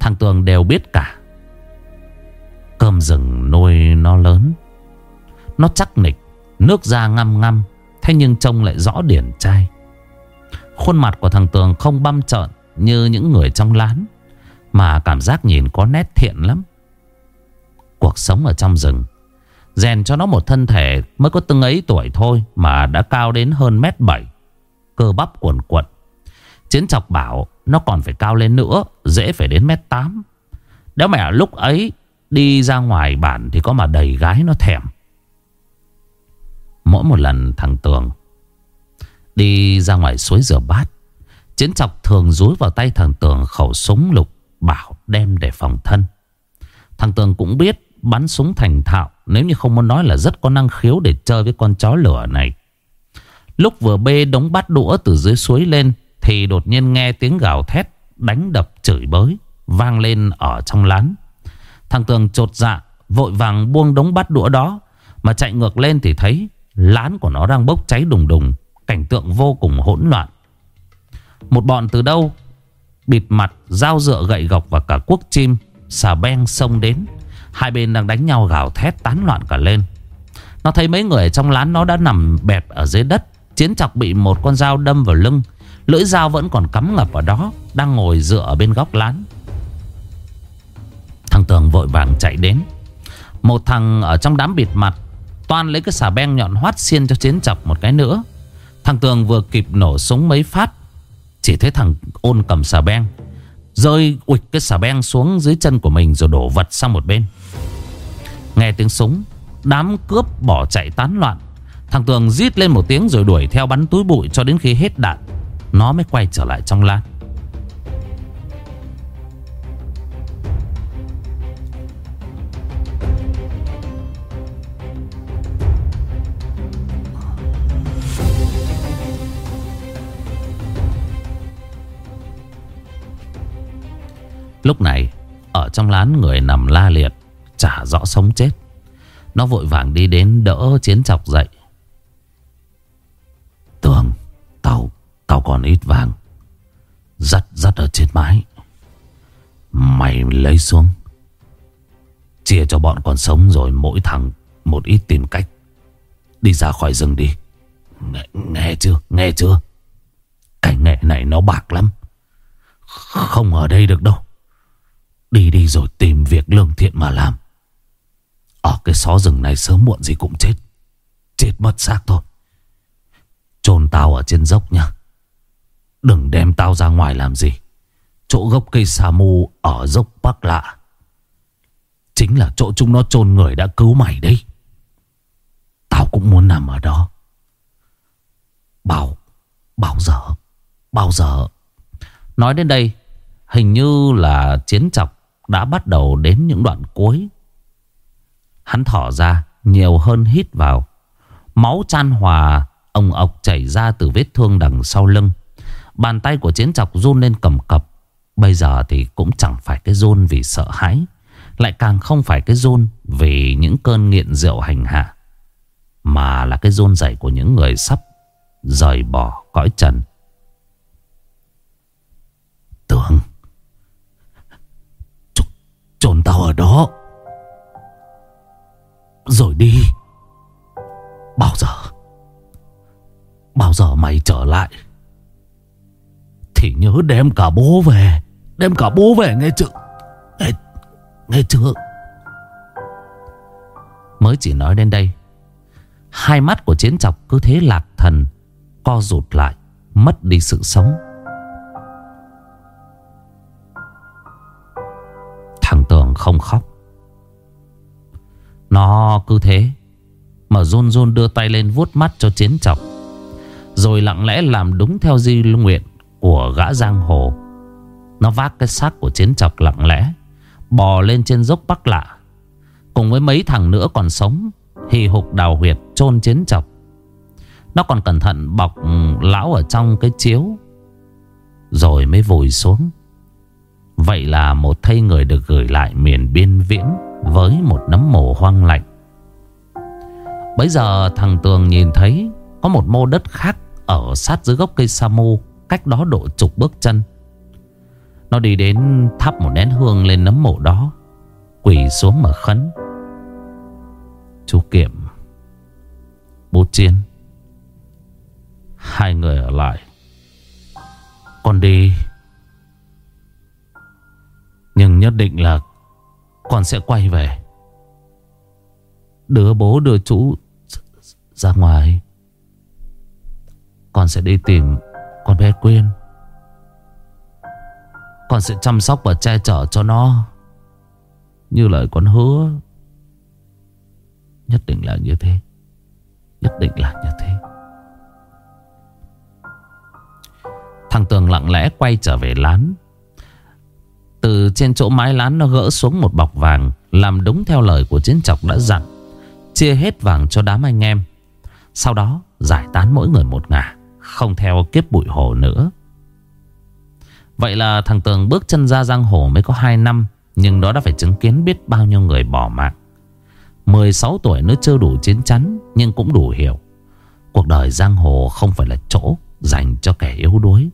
Thằng Tường đều biết cả. Cơm rừng nuôi nó lớn. Nó chắc nịch, Nước da ngăm ngăm, Thế nhưng trông lại rõ điển trai. Khuôn mặt của thằng Tường không băm trợn Như những người trong lán, Mà cảm giác nhìn có nét thiện lắm. Cuộc sống ở trong rừng, Rèn cho nó một thân thể Mới có từng ấy tuổi thôi Mà đã cao đến hơn mét bảy, Cơ bắp cuồn cuộn. Chiến chọc bảo nó còn phải cao lên nữa, Dễ phải đến mét 8 Đéo mẹ, lúc ấy đi ra ngoài bản Thì có mà đầy gái nó thèm. Mỗi một lần thằng Tường Đi ra ngoài suối rửa bát, Chiến chọc thường rúi vào tay thằng Tường khẩu súng lục Bảo đem để phòng thân. Thằng Tường cũng biết bắn súng thành thạo, Nếu như không muốn nói là rất có năng khiếu để chơi với con chó lửa này. Lúc vừa bê đống bát đũa từ dưới suối lên thì đột nhiên nghe tiếng gào thét Đánh đập chửi bới Vang lên ở trong lán. Thằng Tường trột dạ Vội vàng buông đống bát đũa đó Mà chạy ngược lên thì thấy Lán của nó đang bốc cháy đùng đùng Cảnh tượng vô cùng hỗn loạn. Một bọn từ đâu Bịt mặt, dao dựa gậy gọc và cả cuốc chim Xà beng xông đến. Hai bên đang đánh nhau gào thét tán loạn cả lên. Nó thấy mấy người trong lán nó đã nằm bẹp ở dưới đất Chiến chọc bị một con dao đâm vào lưng Lưỡi dao vẫn còn cắm ngập ở đó, Đang ngồi dựa ở bên góc lán. Thằng Tường vội vàng chạy đến. Một thằng ở trong đám bịt mặt Toan lấy cái xà beng nhọn hoắt xiên cho chiến chọc một cái nữa. Thằng Tường vừa kịp nổ súng mấy phát, Chỉ thấy thằng ôn cầm xà beng, Rơi ụt cái xà beng xuống dưới chân của mình Rồi đổ vật sang một bên. Nghe tiếng súng, Đám cướp bỏ chạy tán loạn. Thằng Tường rít lên một tiếng rồi đuổi theo bắn túi bụi cho đến khi hết đạn. Nó mới quay trở lại trong lát. Lúc này, Ở trong lán người nằm la liệt, Chả rõ sống chết. Nó vội vàng đi đến đỡ chiến chọc dậy. Tường Tao còn ít vàng. Dắt dắt ở trên mái Mày lấy xuống. Chia cho bọn còn sống rồi mỗi thằng Một ít tìm cách. Đi ra khỏi rừng đi. Nghe, nghe chưa? Nghe chưa? Cái nghệ này nó bạc lắm. Không ở đây được đâu. Đi đi rồi tìm việc lương thiện mà làm. Ở cái xó rừng này sớm muộn gì cũng chết. Chết mất xác thôi. Chôn tao ở trên dốc nha Đừng đem tao ra ngoài làm gì. Chỗ gốc cây xà mù Ở dốc Bắc Lạ Chính là chỗ chúng nó chôn người đã cứu mày đấy. Tao cũng muốn nằm ở đó. Bao Bao giờ Bao giờ Nói đến đây, Hình như là chiến chọc Đã bắt đầu đến những đoạn cuối. Hắn thỏ ra Nhiều hơn hít vào. Máu chan hòa Ông ọc chảy ra từ vết thương đằng sau lưng. Bàn tay của chiến chọc run lên cầm cập. Bây giờ thì cũng chẳng phải cái run vì sợ hãi, Lại càng không phải cái run vì những cơn nghiện rượu hành hạ, Mà là cái run dậy của những người sắp rời bỏ cõi trần. Tưởng Trốn tao ở đó. Rồi đi. Bao giờ? Bao giờ mày trở lại? Thì nhớ đem cả bố về. Đem cả bố về nghe chưa? Nghe, nghe chưa? Mới chỉ nói đến đây Hai mắt của chiến chọc cứ thế lạc thần Co rụt lại Mất đi sự sống. Thằng Tường không khóc. Nó cứ thế Mà run run đưa tay lên vuốt mắt cho chiến chọc Rồi lặng lẽ làm đúng theo di nguyện. Của gã giang hồ. Nó vác cái xác của chiến trọc lặng lẽ, Bò lên trên dốc bắc lạ. Cùng với mấy thằng nữa còn sống, Hì hục đào huyệt, chôn chiến chọc Nó còn cẩn thận bọc ừ, lão ở trong cái chiếu, Rồi mới vùi xuống. Vậy là một thây người được gửi lại miền biên viễn Với một nấm mồ hoang lạnh. Bây giờ thằng Tường nhìn thấy Có một mô đất khác Ở sát dưới gốc cây sa mô Cách đó độ chục bước chân. Nó đi đến thắp một nén hương lên nấm mộ đó, Quỳ xuống mà khấn. Chú Kiệm, Bố Chiến Hai người ở lại. Con đi. Nhưng nhất định là Con sẽ quay về. Đưa bố, đưa chú Ra ngoài. Con sẽ đi tìm con bé Quyên. Con sẽ chăm sóc và che chở cho nó. Như lời con hứa, Nhất định là như thế. Nhất định là như thế. Thằng Tường lặng lẽ quay trở về lán. Từ trên chỗ mái lán nó gỡ xuống một bọc vàng, Làm đúng theo lời của chiến trọc đã dặn. Chia hết vàng cho đám anh em. Sau đó giải tán mỗi người một ngả. Không theo kiếp bụi hồ nữa. Vậy là thằng Tường bước chân ra giang hồ mới có 2 năm, Nhưng đó đã phải chứng kiến biết bao nhiêu người bỏ mạng. 16 tuổi nó chưa đủ chiến chắn, Nhưng cũng đủ hiểu. Cuộc đời giang hồ không phải là chỗ Dành cho kẻ yếu đuối.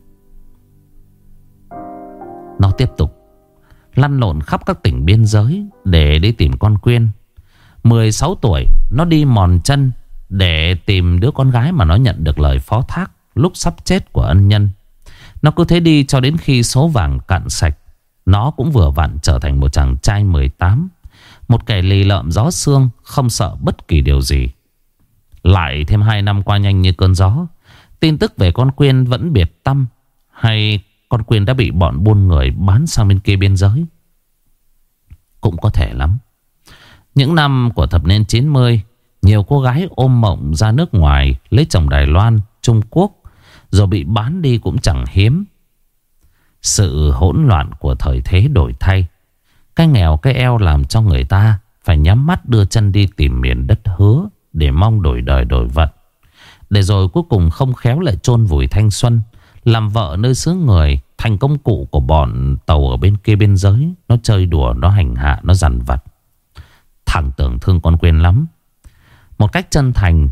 Nó tiếp tục, Lăn lộn khắp các tỉnh biên giới Để đi tìm con Quyên. 16 tuổi, Nó đi mòn chân Để tìm đứa con gái mà nó nhận được lời phó thác. Lúc sắp chết của ân nhân. Nó cứ thế đi cho đến khi số vàng cạn sạch. Nó cũng vừa vặn trở thành một chàng trai 18 một kẻ lì lợm gió xương Không sợ bất kỳ điều gì. Lại thêm 2 năm qua nhanh như cơn gió Tin tức về con Quyên vẫn biệt tâm Hay con Quyên đã bị bọn buôn người bán sang bên kia biên giới? Cũng có thể lắm. Những năm của thập niên 90 Nhiều cô gái ôm mộng ra nước ngoài Lấy chồng Đài Loan, Trung Quốc rồi bị bán đi cũng chẳng hiếm Sự hỗn loạn của thời thế đổi thay cái nghèo cái eo làm cho người ta phải nhắm mắt đưa chân đi tìm miền đất hứa để mong đổi đời đổi vận. Để rồi cuối cùng không khéo lại chôn vùi thanh xuân, làm vợ nơi xứ người thành công cụ của bọn tàu ở bên kia biên giới. Nó chơi đùa, nó hành hạ, nó dằn vặt. Thằng tưởng thương con quên lắm. Một cách chân thành,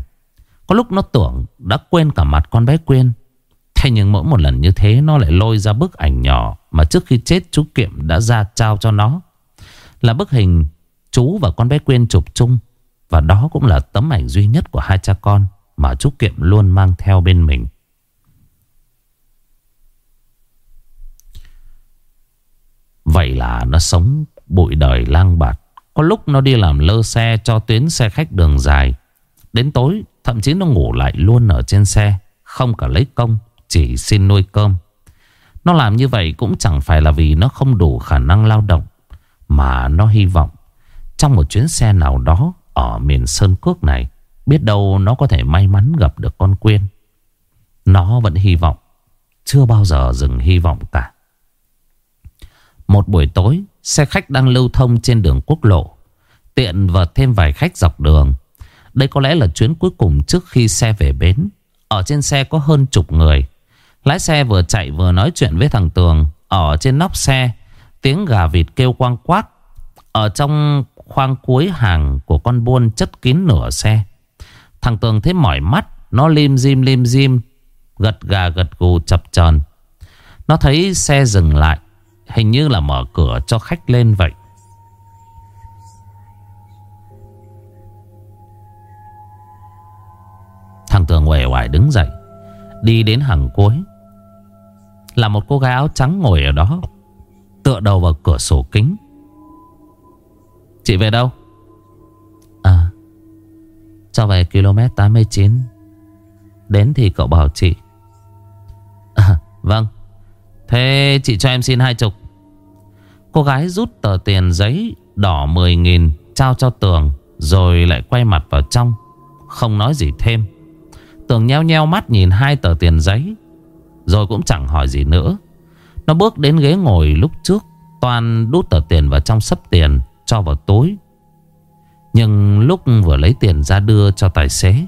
có lúc nó tưởng đã quên cả mặt con bé quên. Thế nhưng mỗi một lần như thế nó lại lôi ra bức ảnh nhỏ mà trước khi chết chú Kiệm đã ra trao cho nó. Là bức hình chú và con bé Quyên chụp chung. Và đó cũng là tấm ảnh duy nhất của hai cha con mà chú Kiệm luôn mang theo bên mình. Vậy là nó sống bụi đời lang bạt. Có lúc nó đi làm lơ xe cho tuyến xe khách đường dài. Đến tối thậm chí nó ngủ lại luôn ở trên xe. Không cả lấy công, chỉ xin nuôi cơm. Nó làm như vậy cũng chẳng phải là vì nó không đủ khả năng lao động. Mà nó hy vọng trong một chuyến xe nào đó ở miền Sơn Cước này. Biết đâu nó có thể may mắn gặp được con Quyên. Nó vẫn hy vọng. Chưa bao giờ dừng hy vọng cả. Một buổi tối, xe khách đang lưu thông trên đường quốc lộ. Tiện và thêm vài khách dọc đường. Đây có lẽ là chuyến cuối cùng trước khi xe về bến. Ở trên xe có hơn chục người. Lái xe vừa chạy vừa nói chuyện với thằng Tường. Ở trên nóc xe, tiếng gà vịt kêu quang quát. Ở trong khoang cuối hàng của con buôn chất kín nửa xe. Thằng Tường thấy mỏi mắt, nó lim dim lim dim, gật gà gật gù chập chờn. Nó thấy xe dừng lại, hình như là mở cửa cho khách lên vậy. Thằng Tường uể oải đứng dậy, đi đến hàng cuối. Là một cô gái áo trắng ngồi ở đó, tựa đầu vào cửa sổ kính. Chị về đâu? À, cho về km 89. Đến thì cậu bảo chị. À, vâng. Thế chị cho em xin hai chục. Cô gái rút tờ tiền giấy đỏ 10.000 trao cho Tường rồi lại quay mặt vào trong. Không nói gì thêm. Tường nheo nheo mắt nhìn hai tờ tiền giấy rồi cũng chẳng hỏi gì nữa. Nó bước đến ghế ngồi lúc trước Toàn đút tờ tiền vào trong sấp tiền Cho vào túi. Nhưng lúc vừa lấy tiền ra đưa cho tài xế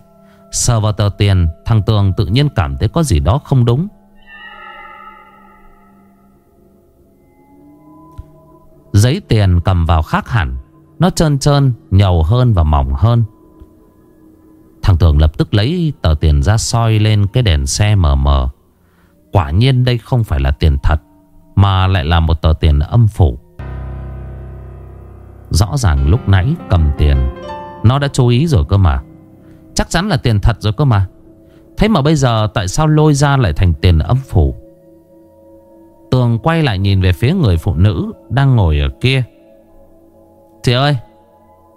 Sờ vào tờ tiền Thằng Tường tự nhiên cảm thấy có gì đó không đúng. Giấy tiền cầm vào khác hẳn Nó trơn trơn, nhầu hơn và mỏng hơn. Thằng Tường lập tức lấy tờ tiền ra soi lên cái đèn xe mờ mờ. Quả nhiên đây không phải là tiền thật, Mà lại là một tờ tiền âm phủ. Rõ ràng lúc nãy cầm tiền, Nó đã chú ý rồi cơ mà. Chắc chắn là tiền thật rồi cơ mà. Thế mà bây giờ tại sao lôi ra lại thành tiền âm phủ? Tường quay lại nhìn về phía người phụ nữ Đang ngồi ở kia. Chị ơi,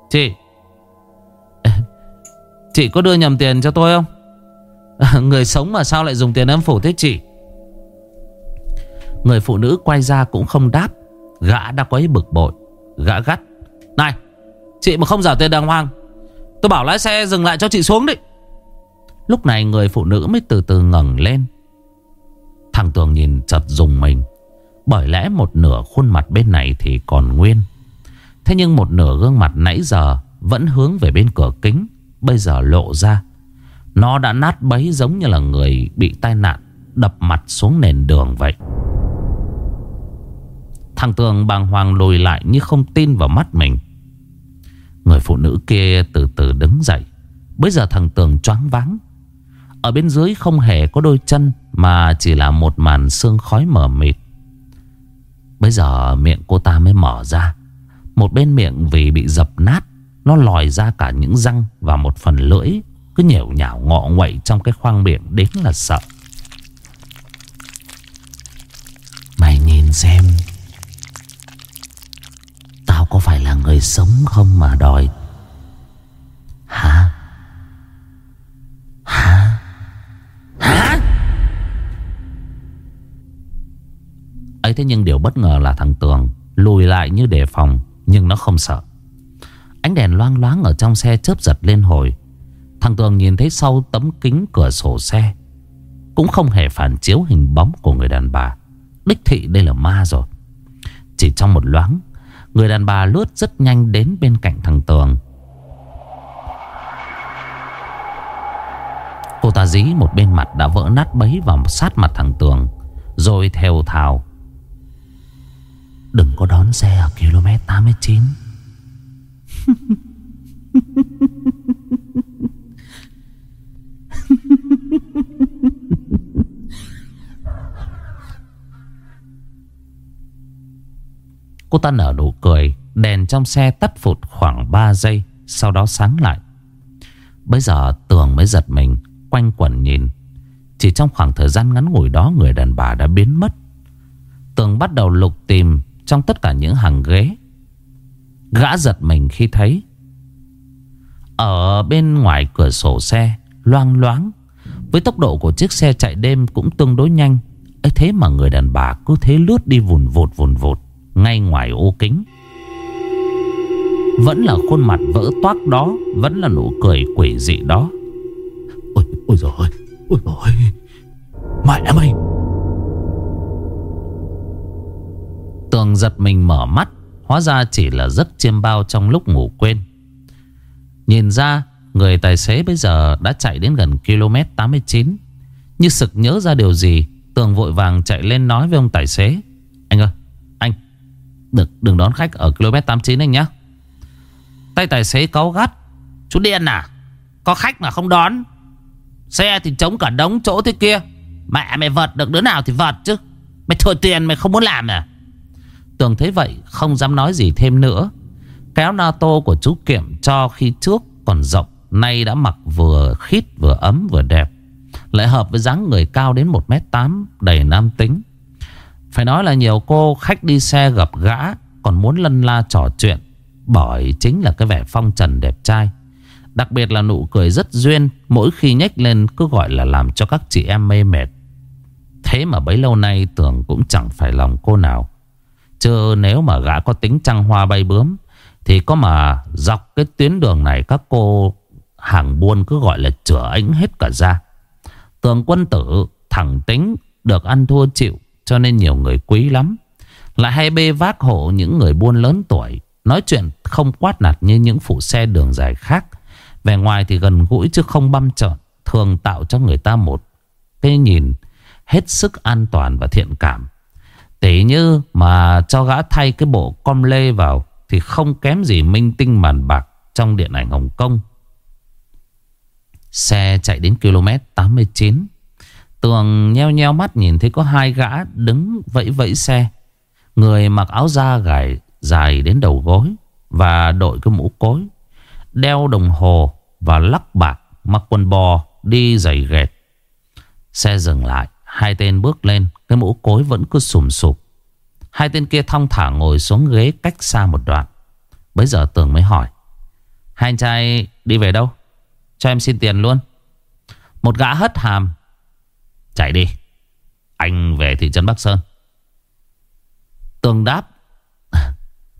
Chị Chị có đưa nhầm tiền cho tôi không? [LAUGHS] Người sống mà sao lại dùng tiền âm phủ thế chị? Người phụ nữ quay ra cũng không đáp. Gã đã quấy bực bội. Gã gắt. Này, chị mà không giả tiền đàng hoàng, Tôi bảo lái xe dừng lại cho chị xuống đi. Lúc này người phụ nữ mới từ từ ngẩng lên. Thằng Tường nhìn chật dùng mình. Bởi lẽ một nửa khuôn mặt bên này thì còn nguyên. Thế nhưng một nửa gương mặt nãy giờ Vẫn hướng về bên cửa kính, Bây giờ lộ ra. Nó đã nát bấy giống như là người bị tai nạn Đập mặt xuống nền đường vậy. Thằng Tường bàng hoàng lùi lại như không tin vào mắt mình. Người phụ nữ kia từ từ đứng dậy. Bây giờ thằng Tường choáng váng. Ở bên dưới không hề có đôi chân mà chỉ là một màn sương khói mờ mịt. Bây giờ miệng cô ta mới mở ra. Một bên miệng vì bị dập nát, nó lòi ra cả những răng và một phần lưỡi cứ nhểu nhảo ngọ nguậy trong cái khoang miệng đến là sợ. Mày nhìn xem Tao có phải là người sống không mà đòi? Hả? Hả? Hả? Ấy, thế nhưng điều bất ngờ là thằng Tường Lùi lại như đề phòng, Nhưng nó không sợ. Ánh đèn loang loáng ở trong xe chớp giật lên hồi. Thằng Tường nhìn thấy sau tấm kính cửa sổ xe, Cũng không hề phản chiếu hình bóng của người đàn bà. Đích thị đây là ma rồi. Chỉ trong một loáng Người đàn bà lướt rất nhanh đến bên cạnh thằng Tường. Cô ta dí một bên mặt đã vỡ nát bấy vào sát mặt thằng Tường, Rồi theo thào. Đừng có đón xe ở km 89 [LAUGHS] Cô ta nở nụ cười, Đèn trong xe tắt phụt khoảng 3 giây, Sau đó sáng lại. Bây giờ Tường mới giật mình, Quanh quẩn nhìn. Chỉ trong khoảng thời gian ngắn ngủi đó, Người đàn bà đã biến mất. Tường bắt đầu lục tìm Trong tất cả những hàng ghế. Gã giật mình khi thấy. Ở bên ngoài cửa sổ xe, Loang loáng, Với tốc độ của chiếc xe chạy đêm cũng tương đối nhanh. Ấy thế mà người đàn bà cứ thế lướt đi vùn vụt vùn vụt. Ngay ngoài ô kính. Vẫn là khuôn mặt vỡ toác đó Vẫn là nụ cười quỷ dị đó. Ôi, ôi dồi ôi Ôi dồi Mẹ mày Tường giật mình mở mắt Hóa ra chỉ là giấc chiêm bao trong lúc ngủ quên. Nhìn ra Người tài xế bây giờ đã chạy đến gần km 89 Như sực nhớ ra điều gì Tường vội vàng chạy lên nói với ông tài xế. Anh ơi Đừng, đừng đón khách ở km 89 anh nhé. Tay tài xế cáu gắt. Chú điên à Có khách mà không đón. Xe thì trống cả đống chỗ thế kia. Mẹ mày vật được đứa nào thì vật chứ. Mày thừa tiền mày không muốn làm à? Tường thấy vậy không dám nói gì thêm nữa. Kéo NATO của chú Kiệm cho khi trước còn rộng Nay đã mặc vừa khít vừa ấm vừa đẹp. Lại hợp với dáng người cao đến 1m8 Đầy nam tính. Phải nói là nhiều cô khách đi xe gặp gã, Còn muốn lân la trò chuyện, Bởi chính là cái vẻ phong trần đẹp trai. Đặc biệt là nụ cười rất duyên, Mỗi khi nhếch lên cứ gọi là làm cho các chị em mê mệt. Thế mà bấy lâu nay tưởng cũng chẳng phải lòng cô nào. Chứ nếu mà gã có tính trăng hoa bay bướm, Thì có mà dọc cái tuyến đường này Các cô hàng buôn cứ gọi là chữa ánh hết cả ra. Tường quân tử thẳng tính, Được ăn thua chịu cho nên nhiều người quý lắm. Lại hay bê vác hộ những người buôn lớn tuổi, Nói chuyện không quát nạt như những phụ xe đường dài khác. Vẻ ngoài thì gần gũi chứ không băm trợn Thường tạo cho người ta một cái nhìn hết sức an toàn và thiện cảm. Tỉ như mà cho gã thay cái bộ com lê vào Thì không kém gì minh tinh màn bạc Trong điện ảnh Hồng Kông. Xe chạy đến km 89 Tường nheo nheo mắt nhìn thấy có hai gã đứng vẫy vẫy xe. Người mặc áo da gải dài đến đầu gối Và đội cái mũ cối, Đeo đồng hồ và lắc bạc Mặc quần bò đi giày ghẹt. Xe dừng lại, Hai tên bước lên, Cái mũ cối vẫn cứ sùm sụp. Hai tên kia thong thả ngồi xuống ghế cách xa một đoạn. Bây giờ Tường mới hỏi, Hai anh trai đi về đâu? Cho em xin tiền luôn. Một gã hất hàm Chạy đi. Anh về thị trấn Bắc Sơn. Tường đáp, [LAUGHS]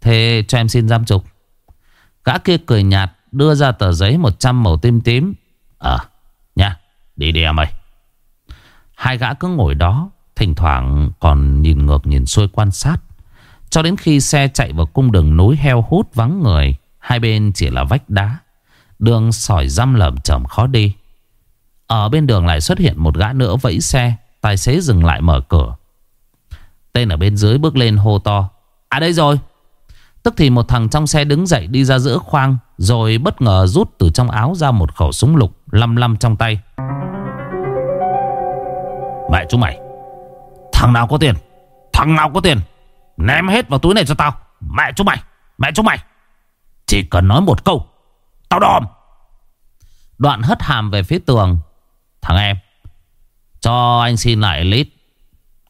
Thế cho em xin giam trục. Gã kia cười nhạt, Đưa ra tờ giấy 100 màu tím tím. Ờ nha, Đi đi em ơi. Hai gã cứ ngồi đó, Thỉnh thoảng còn nhìn ngược nhìn xuôi quan sát. Cho đến khi xe chạy vào cung đường núi heo hút vắng người, Hai bên chỉ là vách đá. Đường sỏi răm lởm chởm khó đi. Ở bên đường lại xuất hiện một gã nữa vẫy xe, Tài xế dừng lại mở cửa. Tên ở bên dưới bước lên hô to À đây rồi. Tức thì một thằng trong xe đứng dậy đi ra giữa khoang, Rồi bất ngờ rút từ trong áo ra một khẩu súng lục, Lăm lăm trong tay. Mẹ chú mày, Thằng nào có tiền? Thằng nào có tiền? Ném hết vào túi này cho tao. Mẹ chú mày, Mẹ chú mày. Chỉ cần nói một câu, Tao đòm. Đoạn hất hàm về phía tường Thằng em, Cho anh xin lại lít.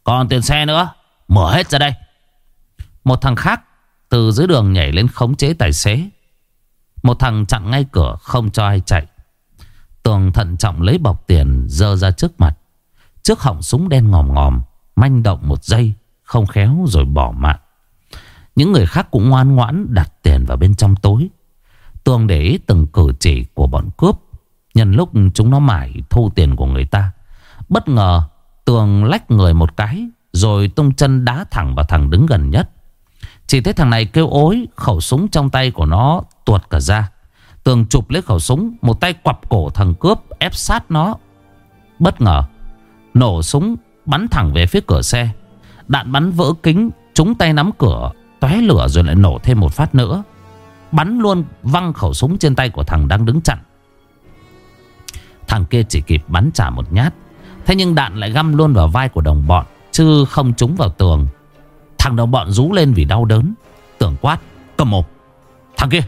Còn tiền xe nữa, Mở hết ra đây. Một thằng khác Từ dưới đường nhảy lên khống chế tài xế. Một thằng chặn ngay cửa, Không cho ai chạy. Tường thận trọng lấy bọc tiền Dơ ra trước mặt. Trước họng súng đen ngòm ngòm, Manh động một giây, Không khéo rồi bỏ mạng. Những người khác cũng ngoan ngoãn đặt tiền vào bên trong tối. Tường để ý từng cử chỉ của bọn cướp. Nhân lúc chúng nó mải thu tiền của người ta, Bất ngờ Tường lách người một cái, Rồi tung chân đá thẳng vào thằng đứng gần nhất. Chỉ thấy thằng này kêu ối, Khẩu súng trong tay của nó tuột cả ra. Tường chụp lấy khẩu súng, Một tay quặp cổ thằng cướp ép sát nó. Bất ngờ, Nổ súng Bắn thẳng về phía cửa xe. Đạn bắn vỡ kính, Trúng tay nắm cửa, tóe lửa rồi lại nổ thêm một phát nữa. Bắn luôn văng khẩu súng trên tay của thằng đang đứng chặn. Thằng kia chỉ kịp bắn trả một nhát. Thế nhưng đạn lại găm luôn vào vai của đồng bọn, Chứ không trúng vào tường. Thằng đồng bọn rú lên vì đau đớn. Tưởng quát, Cầm mồm, Thằng kia,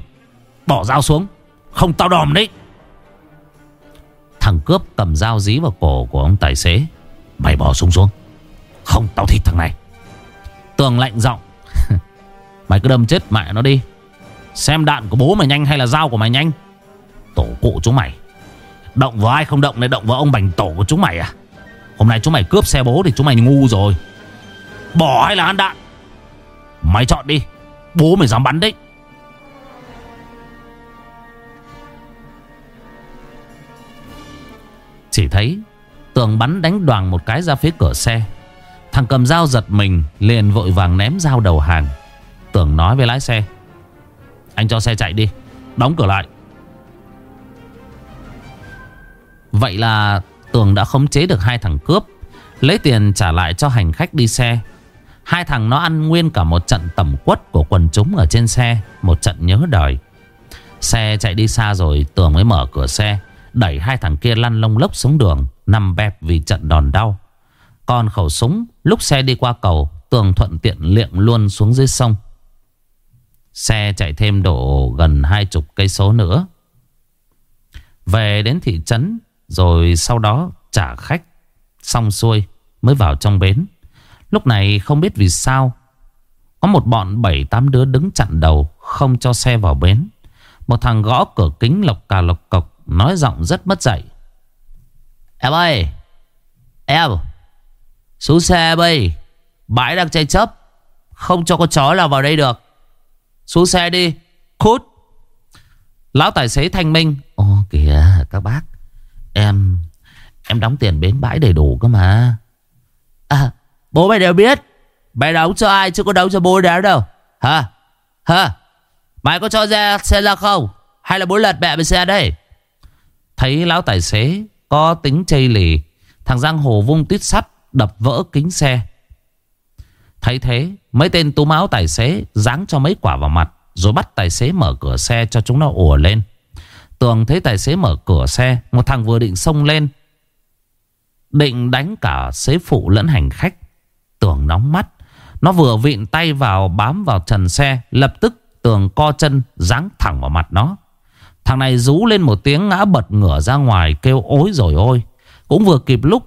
Bỏ dao xuống, Không tao đòm đấy. Thằng cướp cầm dao dí vào cổ của ông tài xế, Mày bỏ súng xuống, Không tao thịt thằng này. Tường lạnh giọng, [LAUGHS] Mày cứ đâm chết mẹ nó đi, Xem đạn của bố mày nhanh hay là dao của mày nhanh. Tổ cụ chúng mày. Động vào ai không động lại động vào ông bành tổ của chúng mày à? Hôm nay chúng mày cướp xe bố thì chúng mày ngu rồi. Bỏ hay là ăn đạn? Mày chọn đi. Bố mày dám bắn đấy. Chỉ thấy Tường bắn đánh đoàn một cái ra phía cửa xe. Thằng cầm dao giật mình, Liền vội vàng ném dao đầu hàng. Tường nói với lái xe, Anh cho xe chạy đi, Đóng cửa lại. Vậy là Tường đã khống chế được hai thằng cướp, Lấy tiền trả lại cho hành khách đi xe. Hai thằng nó ăn nguyên cả một trận tẩm quất của quần chúng ở trên xe, Một trận nhớ đời. Xe chạy đi xa rồi Tường mới mở cửa xe, Đẩy hai thằng kia lăn lông lốc xuống đường, Nằm bẹp vì trận đòn đau. Còn khẩu súng, lúc xe đi qua cầu, Tường thuận tiện liệm luôn xuống dưới sông. Xe chạy thêm độ gần hai chục cây số nữa. Về đến thị trấn rồi sau đó trả khách Xong xuôi mới vào trong bến. Lúc này không biết vì sao Có một bọn 7-8 đứa đứng chặn đầu Không cho xe vào bến. Một thằng gõ cửa kính lộc cà lộc cộc Nói giọng rất mất dạy. Em ơi Em Xuống xe bây Bãi đang tranh chấp Không cho con chó nào vào đây được. Xuống xe đi Cút Lão tài xế thanh minh. Ồ kìa các bác Em Em đóng tiền bến bãi đầy đủ cơ mà. À bố mày đều biết, Mày đóng cho ai chứ có đóng cho bố đéo đâu. Hả? Hả? Mày có cho ra xe ra không? Hay là bố lật mẹ về xe đây? Thấy lão tài xế có tính chây lì, Thằng Giang Hồ vung tuyết sắt, Đập vỡ kính xe. Thấy thế, mấy tên tú máu tài xế Giáng cho mấy quả vào mặt, Rồi bắt tài xế mở cửa xe cho chúng nó ùa lên. Tường thấy tài xế mở cửa xe, Một thằng vừa định xông lên. Định đánh cả xế phụ lẫn hành khách. Tường nóng mắt. Nó vừa vịn tay vào, bám vào trần xe, Lập tức tường co chân, Giáng thẳng vào mặt nó. Thằng này rú lên một tiếng, ngã bật ngửa ra ngoài, Kêu ối rồi ôi. Cũng vừa kịp lúc,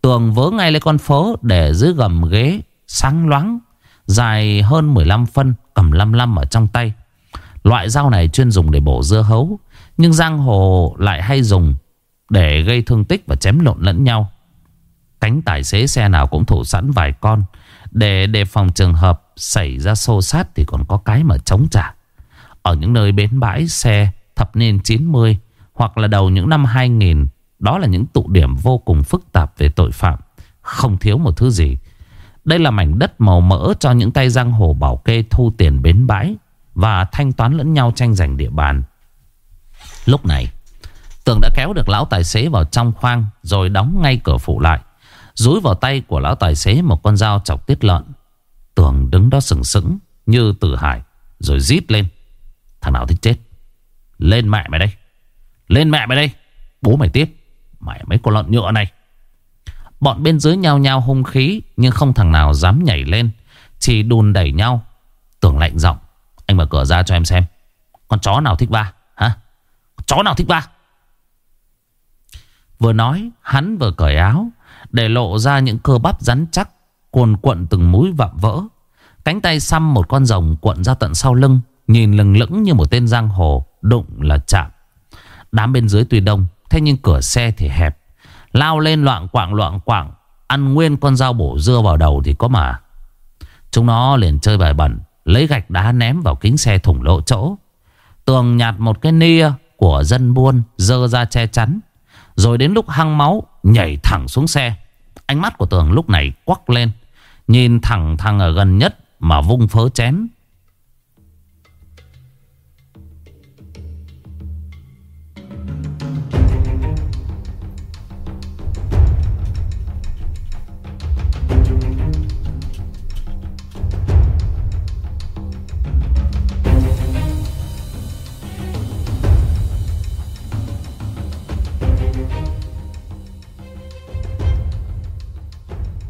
Tường vớ ngay lấy con phớ Để dưới gầm ghế, sáng loáng, Dài hơn 15 phân, Cầm lăm lăm ở trong tay. Loại dao này chuyên dùng để bổ dưa hấu. Nhưng giang hồ lại hay dùng Để gây thương tích và chém lộn lẫn nhau Cánh tài xế xe nào cũng thủ sẵn vài con Để đề phòng trường hợp Xảy ra xô sát Thì còn có cái mà chống trả Ở những nơi bến bãi xe thập niên 90 hoặc là đầu những năm 2000. Đó là những tụ điểm vô cùng phức tạp về tội phạm. Không thiếu một thứ gì. Đây là mảnh đất màu mỡ cho những tay giang hồ bảo kê thu tiền bến bãi và thanh toán lẫn nhau tranh giành địa bàn. Lúc này, Tường đã kéo được lão tài xế vào trong khoang rồi đóng ngay cửa phụ lại. Rúi vào tay của lão tài xế một con dao chọc tiết lợn. Tường đứng đó sừng sững như tử hải rồi rít lên. Thằng nào thích chết. Lên mẹ mày đây Lên mẹ mày đây Bố mày tiếp Mày mấy con lợn nhựa này Bọn bên dưới nhao nhao hung khí Nhưng không thằng nào dám nhảy lên Chỉ đùn đẩy nhau tường lạnh giọng Anh mở cửa ra cho em xem Con chó nào thích ba Chó nào thích ba? Vừa nói, hắn vừa cởi áo, Để lộ ra những cơ bắp rắn chắc, Cuồn cuộn từng múi vạm vỡ. Cánh tay xăm một con rồng cuộn ra tận sau lưng, Nhìn lừng lững như một tên giang hồ, Đụng là chạm. Đám bên dưới tuy đông, Thế nhưng cửa xe thì hẹp. Lao lên loạn quạng loạn quạng, Ăn nguyên con dao bổ dưa vào đầu thì có mà. Chúng nó liền chơi bài bẩn Lấy gạch đá ném vào kính xe thủng lộ chỗ. Tường nhạt một cái nia của dân buôn Dơ ra che chắn, Rồi đến lúc hăng máu, Nhảy thẳng xuống xe. Ánh mắt của Tường lúc này quắc lên, Nhìn thẳng thằng ở gần nhất Mà vung phớ chén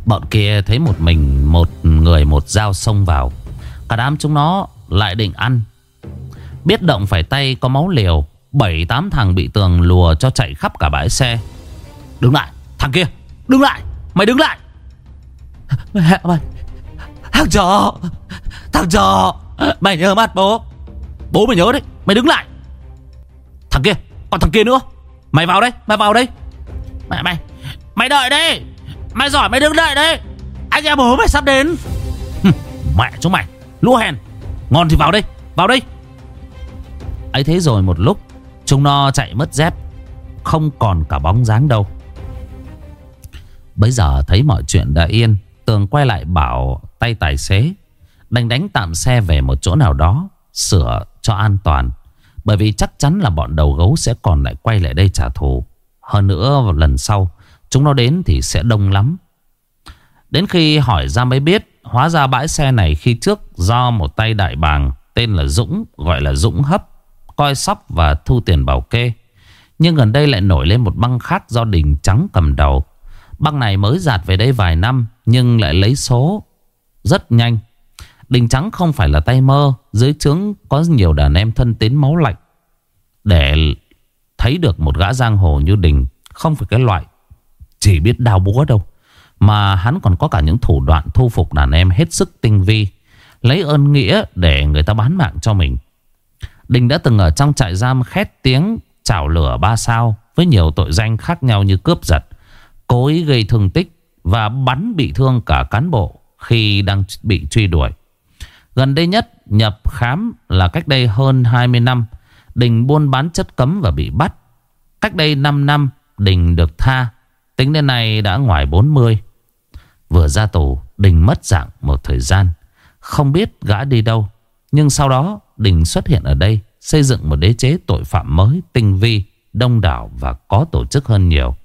Bọn kia thấy một mình Một người một dao xông vào. Cả đám chúng nó lại định ăn. Biết động phải tay có máu liều, Bảy, tám thằng bị tường lùa cho chạy khắp cả bãi xe. Đứng lại, Thằng kia, Đứng lại, Mày đứng lại. Mẹ mày, Thằng trò Thằng trò Mày nhớ mắt bố. Bố mày nhớ đấy, Mày đứng lại. Thằng kia, Còn thằng kia nữa. Mày vào đây, Mày vào đây. Mẹ mày Mày đợi đây. Mày giỏi, mày đứng đợi đây Anh em bố mày sắp đến. Mẹ chúng mày, Lũ hèn. Ngon thì vào đây Vào đây. Ấy thế rồi một lúc, Chúng nó chạy mất dép, Không còn cả bóng dáng đâu. Bây giờ thấy mọi chuyện đã yên, Tường quay lại bảo tay tài xế, Đành đánh tạm xe về một chỗ nào đó, Sửa cho an toàn. Bởi vì chắc chắn là bọn đầu gấu sẽ còn lại quay lại đây trả thù. Hơn nữa, lần sau Chúng nó đến thì sẽ đông lắm. Đến khi hỏi ra mới biết, Hóa ra bãi xe này khi trước Do một tay đại bàng Tên là Dũng, Gọi là Dũng Hấp, Coi sóc và thu tiền bảo kê. Nhưng gần đây lại nổi lên một băng khác Do Đình Trắng cầm đầu. Băng này mới giạt về đây vài năm, Nhưng lại lấy số Rất nhanh. Đình Trắng không phải là tay mơ, Dưới trướng có nhiều đàn em thân tín máu lạnh. Để thấy được một gã giang hồ như Đình, Không phải cái loại. Chỉ biết đào búa đâu. Mà hắn còn có cả những thủ đoạn thu phục đàn em hết sức tinh vi, Lấy ơn nghĩa để người ta bán mạng cho mình. Đình đã từng ở trong trại giam khét tiếng chảo lửa ba sao Với nhiều tội danh khác nhau như cướp giật Cố ý gây thương tích Và bắn bị thương cả cán bộ Khi đang bị truy đuổi. Gần đây nhất, nhập khám là cách đây hơn 20 năm, Đình buôn bán chất cấm và bị bắt. Cách đây 5 năm, Đình được tha. Tính đến nay đã ngoài 40 Vừa ra tù Đình mất dạng một thời gian. Không biết gã đi đâu Nhưng sau đó Đình xuất hiện ở đây Xây dựng một đế chế tội phạm mới Tinh vi, đông đảo và có tổ chức hơn nhiều.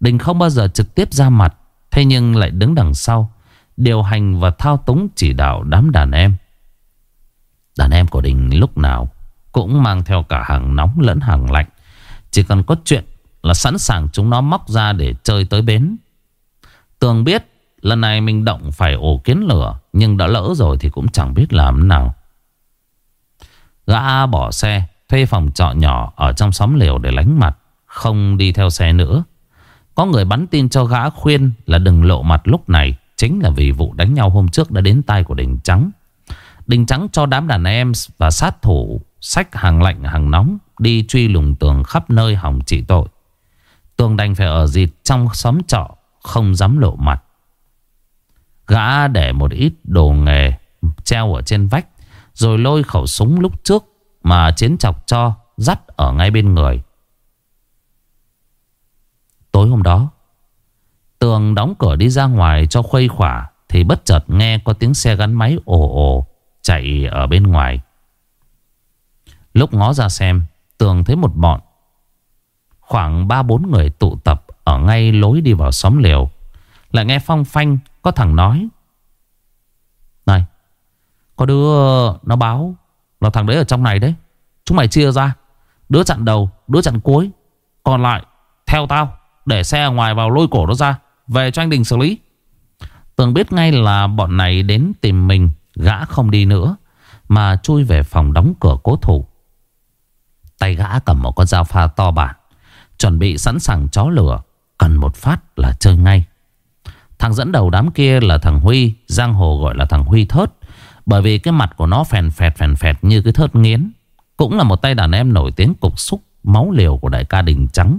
Đình không bao giờ trực tiếp ra mặt Thế nhưng lại đứng đằng sau Điều hành và thao túng chỉ đạo đám đàn em. Đàn em của Đình lúc nào Cũng mang theo cả hàng nóng lẫn hàng lạnh Chỉ cần có chuyện là sẵn sàng chúng nó móc ra để chơi tới bến. Tường biết Lần này mình động phải ổ kiến lửa, Nhưng đã lỡ rồi thì cũng chẳng biết làm nào. Gã bỏ xe, Thuê phòng trọ nhỏ Ở trong xóm liều để lánh mặt, Không đi theo xe nữa. Có người bắn tin cho gã khuyên Là đừng lộ mặt lúc này, Chính là vì vụ đánh nhau hôm trước đã đến tay của Đình Trắng. Đình Trắng cho đám đàn em Và sát thủ Sách hàng lạnh, hàng nóng, Đi truy lùng tường khắp nơi hỏng trị tội. Tường đành phải ở dịt trong xóm trọ Không dám lộ mặt. Gã để một ít đồ nghề Treo ở trên vách, rồi lôi khẩu súng lúc trước Mà chiến chọc cho Dắt ở ngay bên người. Tối hôm đó, Tường đóng cửa đi ra ngoài cho khuây khỏa Thì bất chợt nghe có tiếng xe gắn máy ồ ồ Chạy ở bên ngoài. Lúc ngó ra xem, Tường thấy một bọn Khoảng 3-4 người tụ tập Ở ngay lối đi vào xóm liều Lại nghe phong phanh Có thằng nói. Này có đứa nó báo Là thằng đấy ở trong này đấy. Chúng mày chia ra Đứa chặn đầu, đứa chặn cuối. Còn lại theo tao Để xe ở ngoài vào lôi cổ nó ra Về cho anh Đình xử lý. Tường biết ngay là bọn này đến tìm mình Gã không đi nữa Mà chui về phòng đóng cửa cố thủ. Tay gã cầm một con dao pha to bản Chuẩn bị sẵn sàng chó lửa, Cần một phát là chơi ngay. Thằng dẫn đầu đám kia là thằng Huy, Giang hồ gọi là thằng Huy thớt. Bởi vì cái mặt của nó phèn phẹt phèn phẹt như cái thớt nghiến. Cũng là một tay đàn em nổi tiếng cục xúc, Máu liều của đại ca Đình Trắng.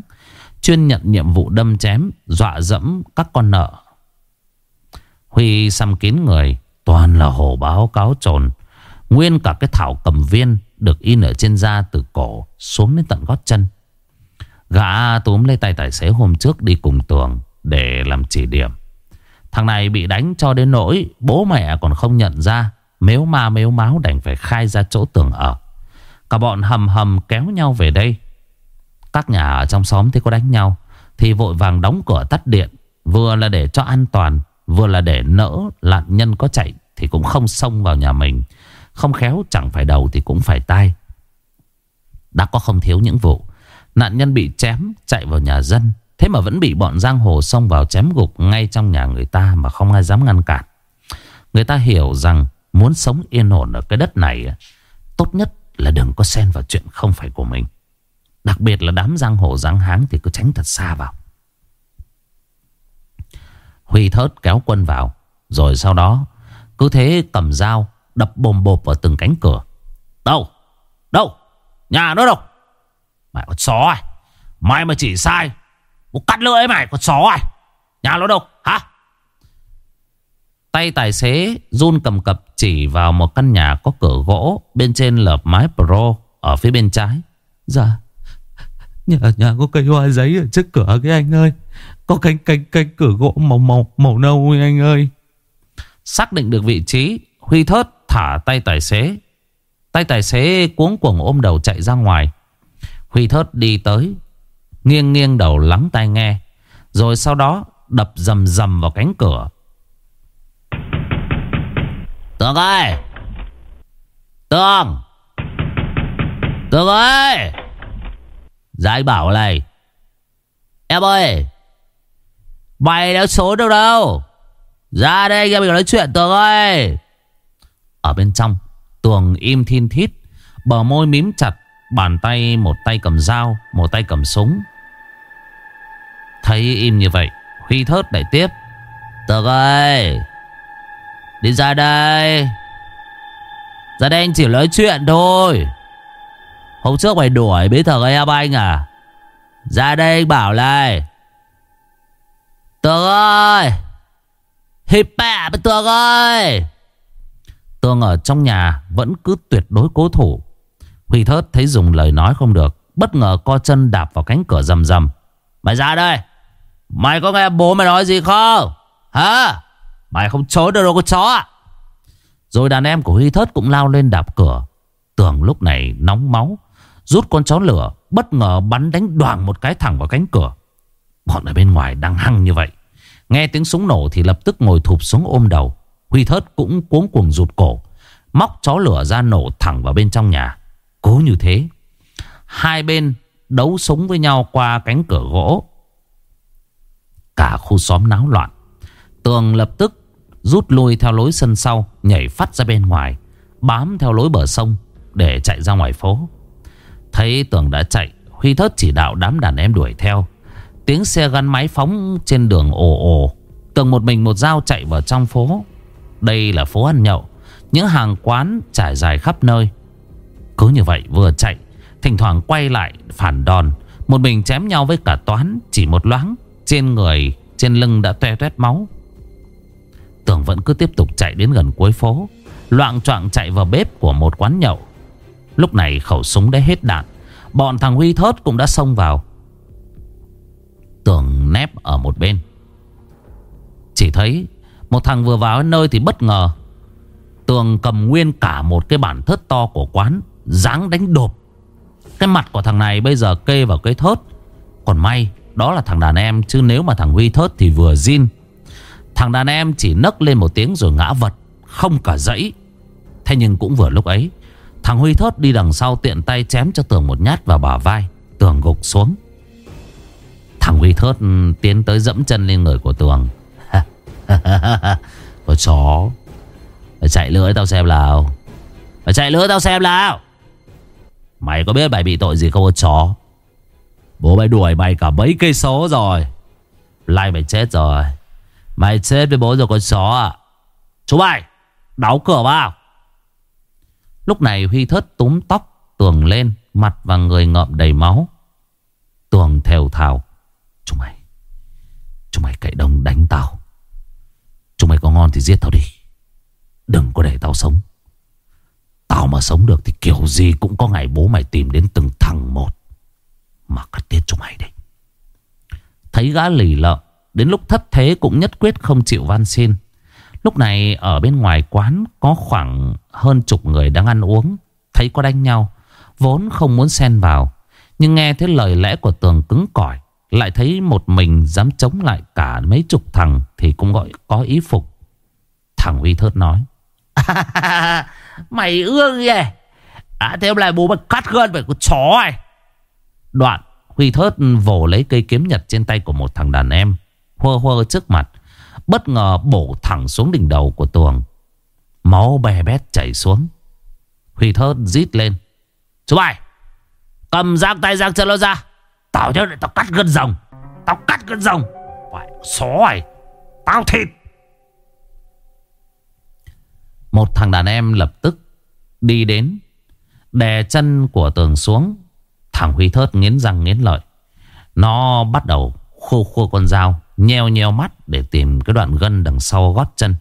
Chuyên nhận nhiệm vụ đâm chém, Dọa dẫm các con nợ. Huy xăm kín người, Toàn là hổ báo cáo trồn. Nguyên cả cái thảo cầm viên Được in ở trên da từ cổ Xuống đến tận gót chân. Gã túm lấy tay tài xế hôm trước đi cùng tường Để làm chỉ điểm. Thằng này bị đánh cho đến nỗi Bố mẹ còn không nhận ra, Mếu ma mếu máu đành phải khai ra chỗ tường ở. Cả bọn hầm hầm kéo nhau về đây. Các nhà ở trong xóm thấy có đánh nhau, Thì vội vàng đóng cửa tắt điện. Vừa là để cho an toàn, Vừa là để nỡ lạn nhân có chạy Thì cũng không xông vào nhà mình. Không khéo chẳng phải đầu thì cũng phải tai. Đã có không thiếu những vụ Nạn nhân bị chém, chạy vào nhà dân Thế mà vẫn bị bọn giang hồ xông vào chém gục ngay trong nhà người ta mà không ai dám ngăn cản. Người ta hiểu rằng muốn sống yên ổn ở cái đất này, tốt nhất là đừng có xen vào chuyện không phải của mình. Đặc biệt là đám giang hồ giang háng thì cứ tránh thật xa vào. Huy thớt kéo quân vào. Rồi sau đó cứ thế cầm dao đập bồm bộp vào từng cánh cửa. Đâu? Đâu? Nhà nó đâu? Mày có chó à? Mày mà chỉ sai. Bố cắt lưỡi mày có chó à? Nhà nó đâu? Hả? Tay tài xế run cầm cập chỉ vào một căn nhà có cửa gỗ. Bên trên lợp mái pro ở phía bên trái. Dạ. Nhà, nhà có cây hoa giấy ở trước cửa cái anh ơi. Có cánh cánh cánh cửa gỗ màu màu màu nâu anh ơi. Xác định được vị trí, Huy thớt thả tay tài xế. Tay tài xế cuống cuồng ôm đầu chạy ra ngoài. Huy thớt đi tới, nghiêng nghiêng đầu lắng tai nghe. Rồi sau đó đập rầm rầm vào cánh cửa. Tường ơi! Tường! Tường ơi! Dạ, Giải bảo này. Em ơi! Mày đã số đâu đâu Ra đây anh em mình nói chuyện Tường ơi Ở bên trong Tường im thiên thít Bờ môi mím chặt Bàn tay, một tay cầm dao, Một tay cầm súng. Thấy im như vậy, Huy thớt lại tiếp. Tược ơi Đi ra đây. Ra đây anh chỉ nói chuyện thôi. Hôm trước mày đuổi bế thằng em anh à? Ra đây anh bảo này. Tường ơi Hiệp bạ Tường ơi Tường ở trong nhà Vẫn cứ tuyệt đối cố thủ. Huy thớt thấy dùng lời nói không được, Bất ngờ co chân đạp vào cánh cửa rầm rầm. Mày ra đây! Mày có nghe bố mày nói gì không? Hả? Mày không trốn được đâu con chó à Rồi đàn em của Huy thớt cũng lao lên đạp cửa. Tường lúc này nóng máu, Rút con chó lửa, Bất ngờ bắn đánh đoàn một cái thẳng vào cánh cửa. Bọn ở bên ngoài đang hăng như vậy. Nghe tiếng súng nổ thì lập tức ngồi thụp xuống ôm đầu. Huy thớt cũng cuống cuồng rụt cổ, Móc chó lửa ra nổ thẳng vào bên trong nhà. Cố như thế. Hai bên đấu súng với nhau qua cánh cửa gỗ. Cả khu xóm náo loạn. Tường lập tức rút lui theo lối sân sau, Nhảy phát ra bên ngoài, Bám theo lối bờ sông Để chạy ra ngoài phố. Thấy Tường đã chạy, Huy thớt chỉ đạo đám đàn em đuổi theo. Tiếng xe gắn máy phóng trên đường ồ ồ. Tường một mình một dao chạy vào trong phố. Đây là phố ăn nhậu. Những hàng quán trải dài khắp nơi. Cứ như vậy vừa chạy, Thỉnh thoảng quay lại phản đòn. Một mình chém nhau với cả toán, Chỉ một loáng, Trên người, trên lưng đã toe toét máu. Tường vẫn cứ tiếp tục chạy đến gần cuối phố Loạn trọng chạy vào bếp của một quán nhậu. Lúc này khẩu súng đã hết đạn, Bọn thằng Huy thớt cũng đã xông vào. Tường nép ở một bên. Chỉ thấy Một thằng vừa vào nơi thì bất ngờ. Tường cầm nguyên cả một cái bản thớt to của quán Dáng đánh đột. Cái mặt của thằng này bây giờ kê vào cái thớt. Còn may, Đó là thằng đàn em, Chứ nếu mà thằng Huy thớt thì vừa zin. Thằng đàn em chỉ nấc lên một tiếng rồi ngã vật, Không cả dãy. Thế nhưng cũng vừa lúc ấy, Thằng Huy thớt đi đằng sau tiện tay chém cho Tường một nhát vào bả vai, Tường gục xuống. Thằng Huy thớt ừ, tiến tới dẫm chân lên người của Tường. [LAUGHS] Con chó chạy lưỡi tao xem nào. Chạy lưỡi tao xem nào. Mày có biết mày bị tội gì không con chó? Bố mày đuổi mày cả mấy cây số rồi. Lai mày chết rồi. Mày chết với bố rồi, con chó à Chú mày, Đóng cửa vào. Lúc này Huy thớt túm tóc, Tường lên, Mặt và người ngợm đầy máu. Tường thều thào Chúng mày Chúng mày cậy đồng đánh tao. Chúng mày có ngon thì giết tao đi. Đừng có để tao sống. Tao mà sống được thì kiểu gì cũng có ngày bố mày tìm đến từng thằng một. Mà cắt tiết chúng mày đấy. Thấy gã lì lợ Đến lúc thất thế cũng nhất quyết không chịu van xin. Lúc này ở bên ngoài quán Có khoảng hơn chục người đang ăn uống, Thấy có đánh nhau, Vốn không muốn xen vào. Nhưng nghe thấy lời lẽ của tường cứng cỏi, lại thấy một mình dám chống lại cả mấy chục thằng Thì cũng gọi có ý phục. Thằng Huy Thớt nói. [LAUGHS] Mày ương gì? À thế hôm nay bố mày cắt gân phải có chó này Đoạn, Huy thớt vồ lấy cây kiếm nhật trên tay của một thằng đàn em, Hơ hơ trước mặt, Bất ngờ bổ thẳng xuống đỉnh đầu của tường. Máu bè bét chảy xuống. Huy thớt rít lên. Chú bài, Cầm giang tay giang chân nó ra. Tao nhớ để tao cắt gân rồng. Tao cắt gân rồng. Phải ai Tao thịt. Một thằng đàn em lập tức Đi đến, Đè chân của tường xuống. Thằng Huy thớt nghiến răng nghiến lợi. Nó bắt đầu khô khô con dao, Nheo nheo mắt để tìm cái đoạn gân đằng sau gót chân.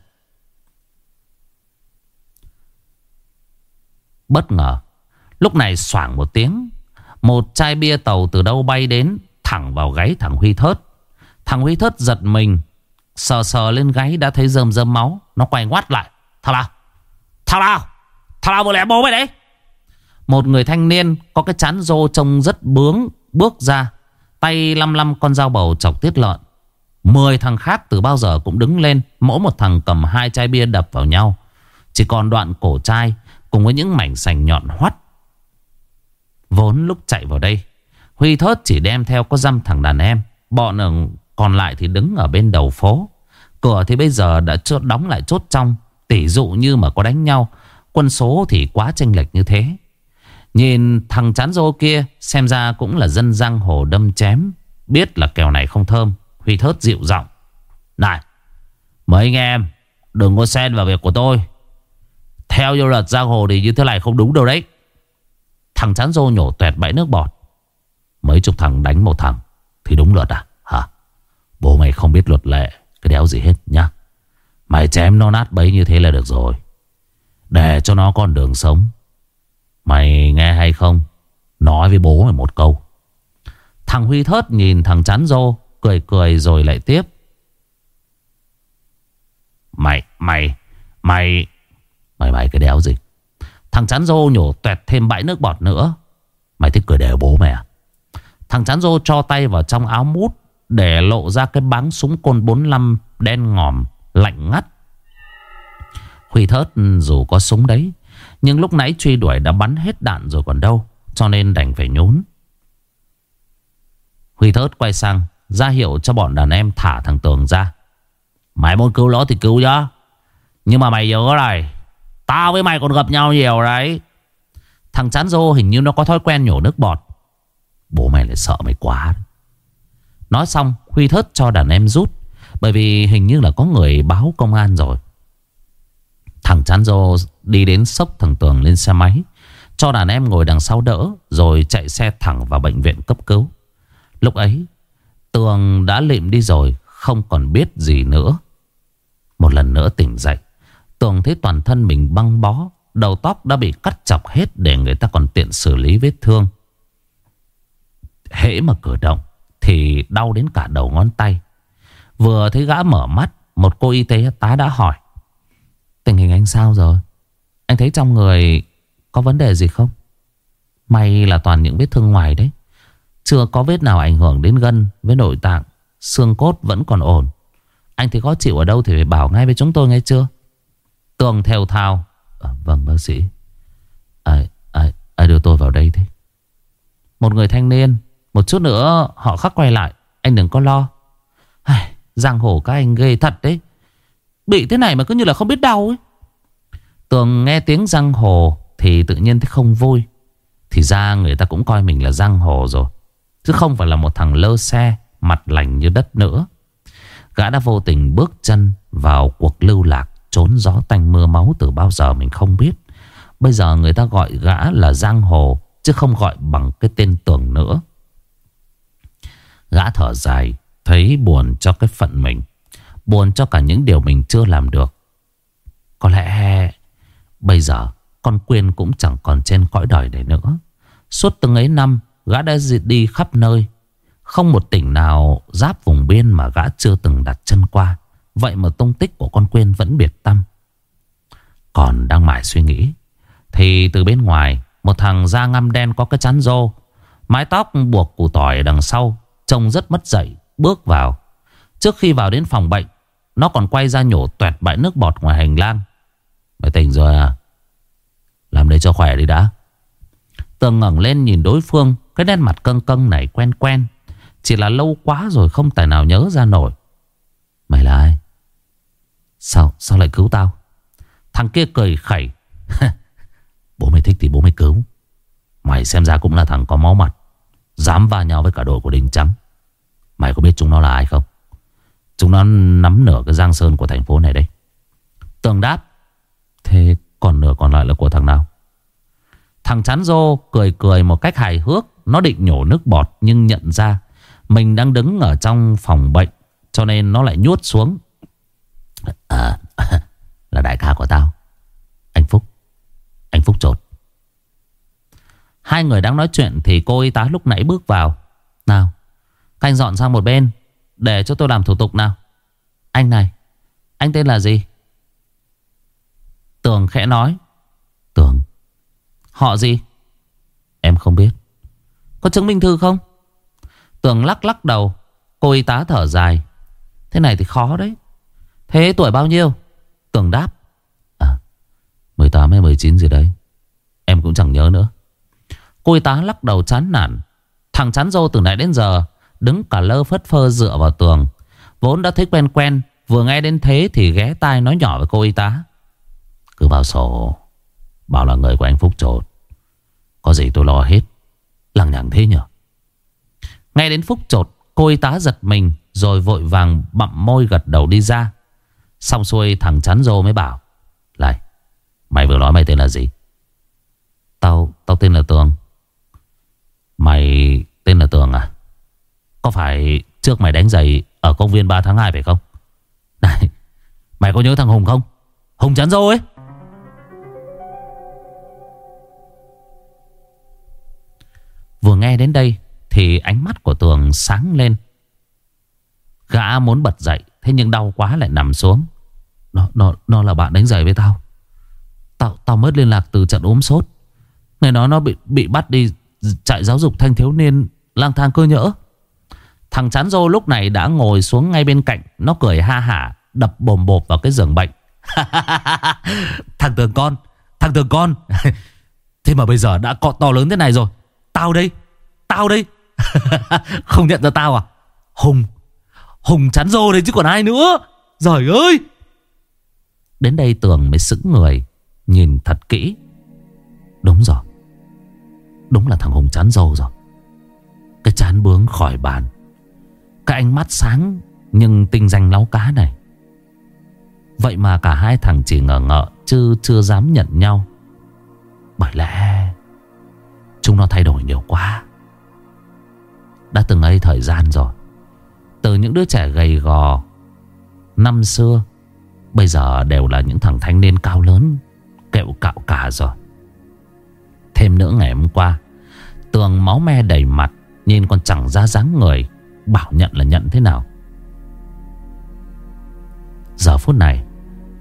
Bất ngờ, Lúc này xoảng một tiếng, Một chai bia tàu từ đâu bay đến Thẳng vào gáy thằng Huy thớt. Thằng Huy thớt giật mình, Sờ sờ lên gáy đã thấy rơm rơm máu. Nó quay ngoắt lại, Thằng nào? Thằng nào? Thằng nào vừa lẻ bố mày đấy? Một người thanh niên có cái chán rô trông rất bướng, Bước ra, Tay lăm lăm con dao bầu chọc tiết lợn. Mười thằng khác từ bao giờ cũng đứng lên, Mỗi một thằng cầm hai chai bia đập vào nhau. Chỉ còn đoạn cổ chai Cùng với những mảnh sành nhọn hoắt. Vốn lúc chạy vào đây, Huy thớt chỉ đem theo có dăm thằng đàn em. Bọn còn lại thì đứng ở bên đầu phố. Cửa thì bây giờ đã chốt đóng lại chốt trong. Tỷ dụ như mà có đánh nhau, Quân số thì quá chênh lệch như thế. Nhìn thằng chán rô kia, Xem ra cũng là dân giang hồ đâm chém. Biết là kèo này không thơm, Huy thớt dịu giọng. Này, Mấy anh em, Đừng có xen vào việc của tôi. Theo như luật giang hồ thì như thế này không đúng đâu đấy. Thằng chán rô nhổ tuẹt bãi nước bọt. Mấy chục thằng đánh một thằng, Thì đúng luật à? Hả? Bố mày không biết luật lệ, Cái đéo gì hết nhá. Mày chém nó nát bấy như thế là được rồi. Để cho nó còn đường sống. Mày nghe hay không? Nói với bố mày một câu. Thằng Huy thớt nhìn thằng chán rô Cười cười rồi lại tiếp. Mày Mày Mày Mày mày cái đéo gì? Thằng chán rô nhổ tuẹt thêm bãi nước bọt nữa. Mày thích cười đều bố mày à? Thằng chán rô cho tay vào trong áo mút Để lộ ra cái báng súng côn 45 Đen ngòm. Lạnh ngắt. Huy thớt, dù có súng đấy, Nhưng lúc nãy truy đuổi đã bắn hết đạn rồi còn đâu, Cho nên đành phải nhún Huy thớt quay sang, ra hiệu cho bọn đàn em thả thằng Tường ra. Mày muốn cứu nó thì cứu nhá, Nhưng mà mày nhớ này, Tao với mày còn gặp nhau nhiều đấy. Thằng chán rô hình như nó có thói quen nhổ nước bọt. Bố mày lại sợ mày quá Nói xong, Huy thớt cho đàn em rút. Bởi vì hình như là có người báo công an rồi. Thằng chán rô đi đến sốc thằng Tường lên xe máy, Cho đàn em ngồi đằng sau đỡ, Rồi chạy xe thẳng vào bệnh viện cấp cứu. Lúc ấy, Tường đã lịm đi rồi, Không còn biết gì nữa. Một lần nữa tỉnh dậy, Tường thấy toàn thân mình băng bó, Đầu tóc đã bị cắt chọc hết Để người ta còn tiện xử lý vết thương. Hễ mà cử động Thì đau đến cả đầu ngón tay. Vừa thấy gã mở mắt Một cô y tế tá đã hỏi. Tình hình anh sao rồi? Anh thấy trong người có vấn đề gì không? May là toàn những vết thương ngoài đấy. Chưa có vết nào ảnh hưởng đến gân với nội tạng Xương cốt vẫn còn ổn. Anh thấy khó chịu ở đâu thì phải bảo ngay với chúng tôi nghe chưa? Tường theo thao. À, Vâng bác sĩ. Ai, ai, ai đưa tôi vào đây thế. Một người thanh niên Một chút nữa họ khắc quay lại. Anh đừng có lo. Ai, Giang hồ các anh ghê thật đấy. Bị thế này mà cứ như là không biết đau ấy. Tường nghe tiếng giang hồ Thì tự nhiên thấy không vui. Thì ra người ta cũng coi mình là giang hồ rồi, Chứ không phải là một thằng lơ xe, Mặt lành như đất nữa. Gã đã vô tình bước chân vào cuộc lưu lạc, Trốn gió tanh mưa máu từ bao giờ mình không biết. Bây giờ người ta gọi gã là giang hồ Chứ không gọi bằng cái tên tưởng nữa. Gã thở dài Thấy buồn cho cái phận mình, Buồn cho cả những điều mình chưa làm được. Có lẽ Bây giờ Con Quyên cũng chẳng còn trên cõi đời này nữa. Suốt từng ấy năm, Gã đã đi khắp nơi. Không một tỉnh nào giáp vùng biên mà gã chưa từng đặt chân qua. Vậy mà tung tích của con quên vẫn biệt tâm. Còn đang mải suy nghĩ, Thì từ bên ngoài, Một thằng da ngăm đen có cái chán rô, Mái tóc buộc củ tỏi đằng sau, Trông rất mất dậy. Bước vào. Trước khi vào đến phòng bệnh, Nó còn quay ra nhổ tuẹt bãi nước bọt ngoài hành lang. Mày tỉnh rồi à? Làm đây cho khỏe đi đã. Tường ngẩng lên nhìn đối phương, Cái đen mặt căng căng này quen quen. Chỉ là lâu quá rồi không tài nào nhớ ra nổi. Mày là ai? Sao sao lại cứu tao? Thằng kia cười khẩy. [LAUGHS] Bố mày thích thì bố mày cứu. Mày xem ra cũng là thằng có máu mặt. Dám va nhau với cả đội của Đình Trắng. Mày có biết chúng nó là ai không? Chúng nó nắm nửa cái giang sơn của thành phố này đấy. Tường đáp, Thế còn nửa còn lại là của thằng nào? Thằng chán rô cười cười một cách hài hước, Nó định nhổ nước bọt nhưng nhận ra Mình đang đứng ở trong phòng bệnh, Cho nên nó lại nhuốt xuống. À [LAUGHS] Là đại ca của tao, Anh Phúc Anh Phúc trột. Hai người đang nói chuyện Thì cô y tá lúc nãy bước vào. Nào Canh dọn sang một bên, Để cho tôi làm thủ tục nào. Anh này, Anh tên là gì? Tường khẽ nói. Tường, Họ gì? Em không biết. Có chứng minh thư không? Tường lắc lắc đầu, Cô y tá thở dài. Thế này thì khó đấy. Thế tuổi bao nhiêu? Tường đáp. À 18 hay 19 gì đấy. Em cũng chẳng nhớ nữa. Cô y tá lắc đầu chán nản. Thằng chán dâu từ nãy đến giờ Đứng cả lơ phất phơ dựa vào tường. Vốn đã thấy quen quen, Vừa nghe đến thế thì ghé tai nói nhỏ với cô y tá. Cứ vào sổ, Bảo là người của anh Phúc trột Có gì tôi lo hết, Lằng nhằng thế nhở? Nghe đến Phúc trột Cô y tá giật mình, Rồi vội vàng bặm môi gật đầu đi ra. Xong xuôi thằng chắn rô mới bảo Lại Mày vừa nói mày tên là gì? Tao Tao tên là Tường. Mày tên là Tường à có phải trước mày đánh giày Ở công viên 3 tháng 2 phải không? [LAUGHS] Này Mày có nhớ thằng Hùng không? Hùng chán rồi. ấy. Vừa nghe đến đây Thì ánh mắt của Tường sáng lên. Gã muốn bật dậy Thế nhưng đau quá lại nằm xuống. Nó, nó, nó là bạn đánh giày với tao. Tao tao mất liên lạc từ trận ốm sốt. Ngày nói nó bị bị bắt đi Trại giáo dục thanh thiếu niên lang thang cơ nhỡ. Thằng chán rô lúc này đã ngồi xuống ngay bên cạnh. Nó cười ha hả, Đập bồm bộp vào cái giường bệnh. [LAUGHS] Thằng tường con, Thằng tường con. [LAUGHS] Thế mà bây giờ đã có to lớn thế này rồi. Tao đây Tao đây. [LAUGHS] Không nhận ra tao à? Hùng Hùng chán rô đấy chứ còn ai nữa. Giời ơi! Đến đây Tường mới sững người, Nhìn thật kỹ. Đúng rồi. Đúng là thằng Hùng chán rô rồi. Cái chán bướng khỏi bàn. Cái ánh mắt sáng Nhưng tinh danh láo cá này. Vậy mà cả hai thằng chỉ ngờ ngợ Chứ chưa dám nhận nhau. Bởi lẽ Chúng nó thay đổi nhiều quá. Đã từng ấy thời gian rồi. Từ những đứa trẻ gầy gò Năm xưa, Bây giờ đều là những thằng thanh niên cao lớn, Kẹo cạo cả rồi. Thêm nữa ngày hôm qua, Tường máu me đầy mặt, Nhìn còn chẳng ra dáng người. Bảo nhận là nhận thế nào? Giờ phút này,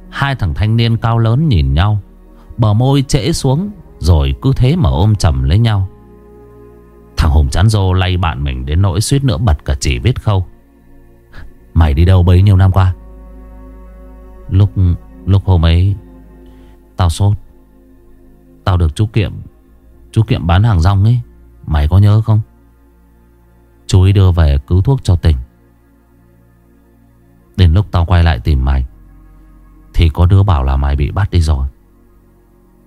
Hai thằng thanh niên cao lớn nhìn nhau, Bờ môi trễ xuống Rồi cứ thế mà ôm chầm lấy nhau. Thằng Hùng chán rô lay bạn mình Đến nỗi suýt nữa bật cả chỉ biết khâu. Mày đi đâu bấy nhiêu năm qua? Lúc Lúc hôm ấy, Tao sốt. Tao được chú Kiệm Chú Kiệm bán hàng rong ấy, Mày có nhớ không? Chú ấy đưa về cứu thuốc cho tỉnh Đến lúc tao quay lại tìm mày, Thì có đứa bảo là mày bị bắt đi rồi.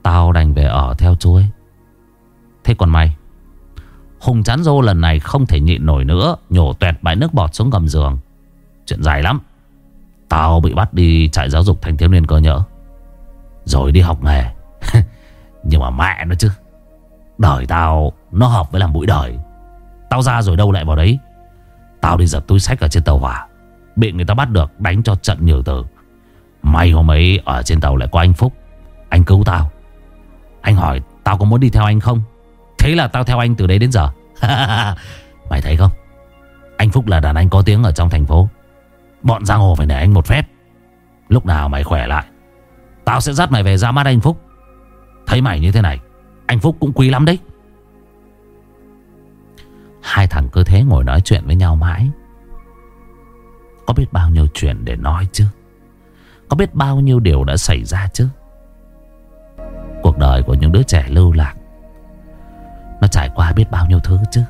Tao đành về ở theo chú ấy. Thế còn mày? Hùng chán rô lần này không thể nhịn nổi nữa, Nhổ tuẹt bãi nước bọt xuống gầm giường. Chuyện dài lắm. Tao bị bắt đi trại giáo dục thanh thiếu niên cơ nhỡ. Rồi đi học nghề. [LAUGHS] Nhưng mà mẹ nó chứ. Đời tao, nó hợp với làm mũi đời. Tao ra rồi đâu lại vào đấy. Tao đi giật túi sách ở trên tàu hỏa. Bị người ta bắt được, đánh cho trận nhiều tử May hôm ấy ở trên tàu lại có anh Phúc. Anh cứu tao. Anh hỏi, tao có muốn đi theo anh không? Thế là tao theo anh từ đấy đến giờ. [LAUGHS] Mày thấy không? Anh Phúc là đàn anh có tiếng ở trong thành phố. Bọn giang hồ phải nể anh một phép. Lúc nào mày khỏe lại, Tao sẽ dắt mày về ra mắt anh Phúc. Thấy mày như thế này, Anh Phúc cũng quý lắm đấy. Hai thằng cứ thế ngồi nói chuyện với nhau mãi. Có biết bao nhiêu chuyện để nói chứ? Có biết bao nhiêu điều đã xảy ra chứ? Cuộc đời của những đứa trẻ lưu lạc, Nó trải qua biết bao nhiêu thứ chứ?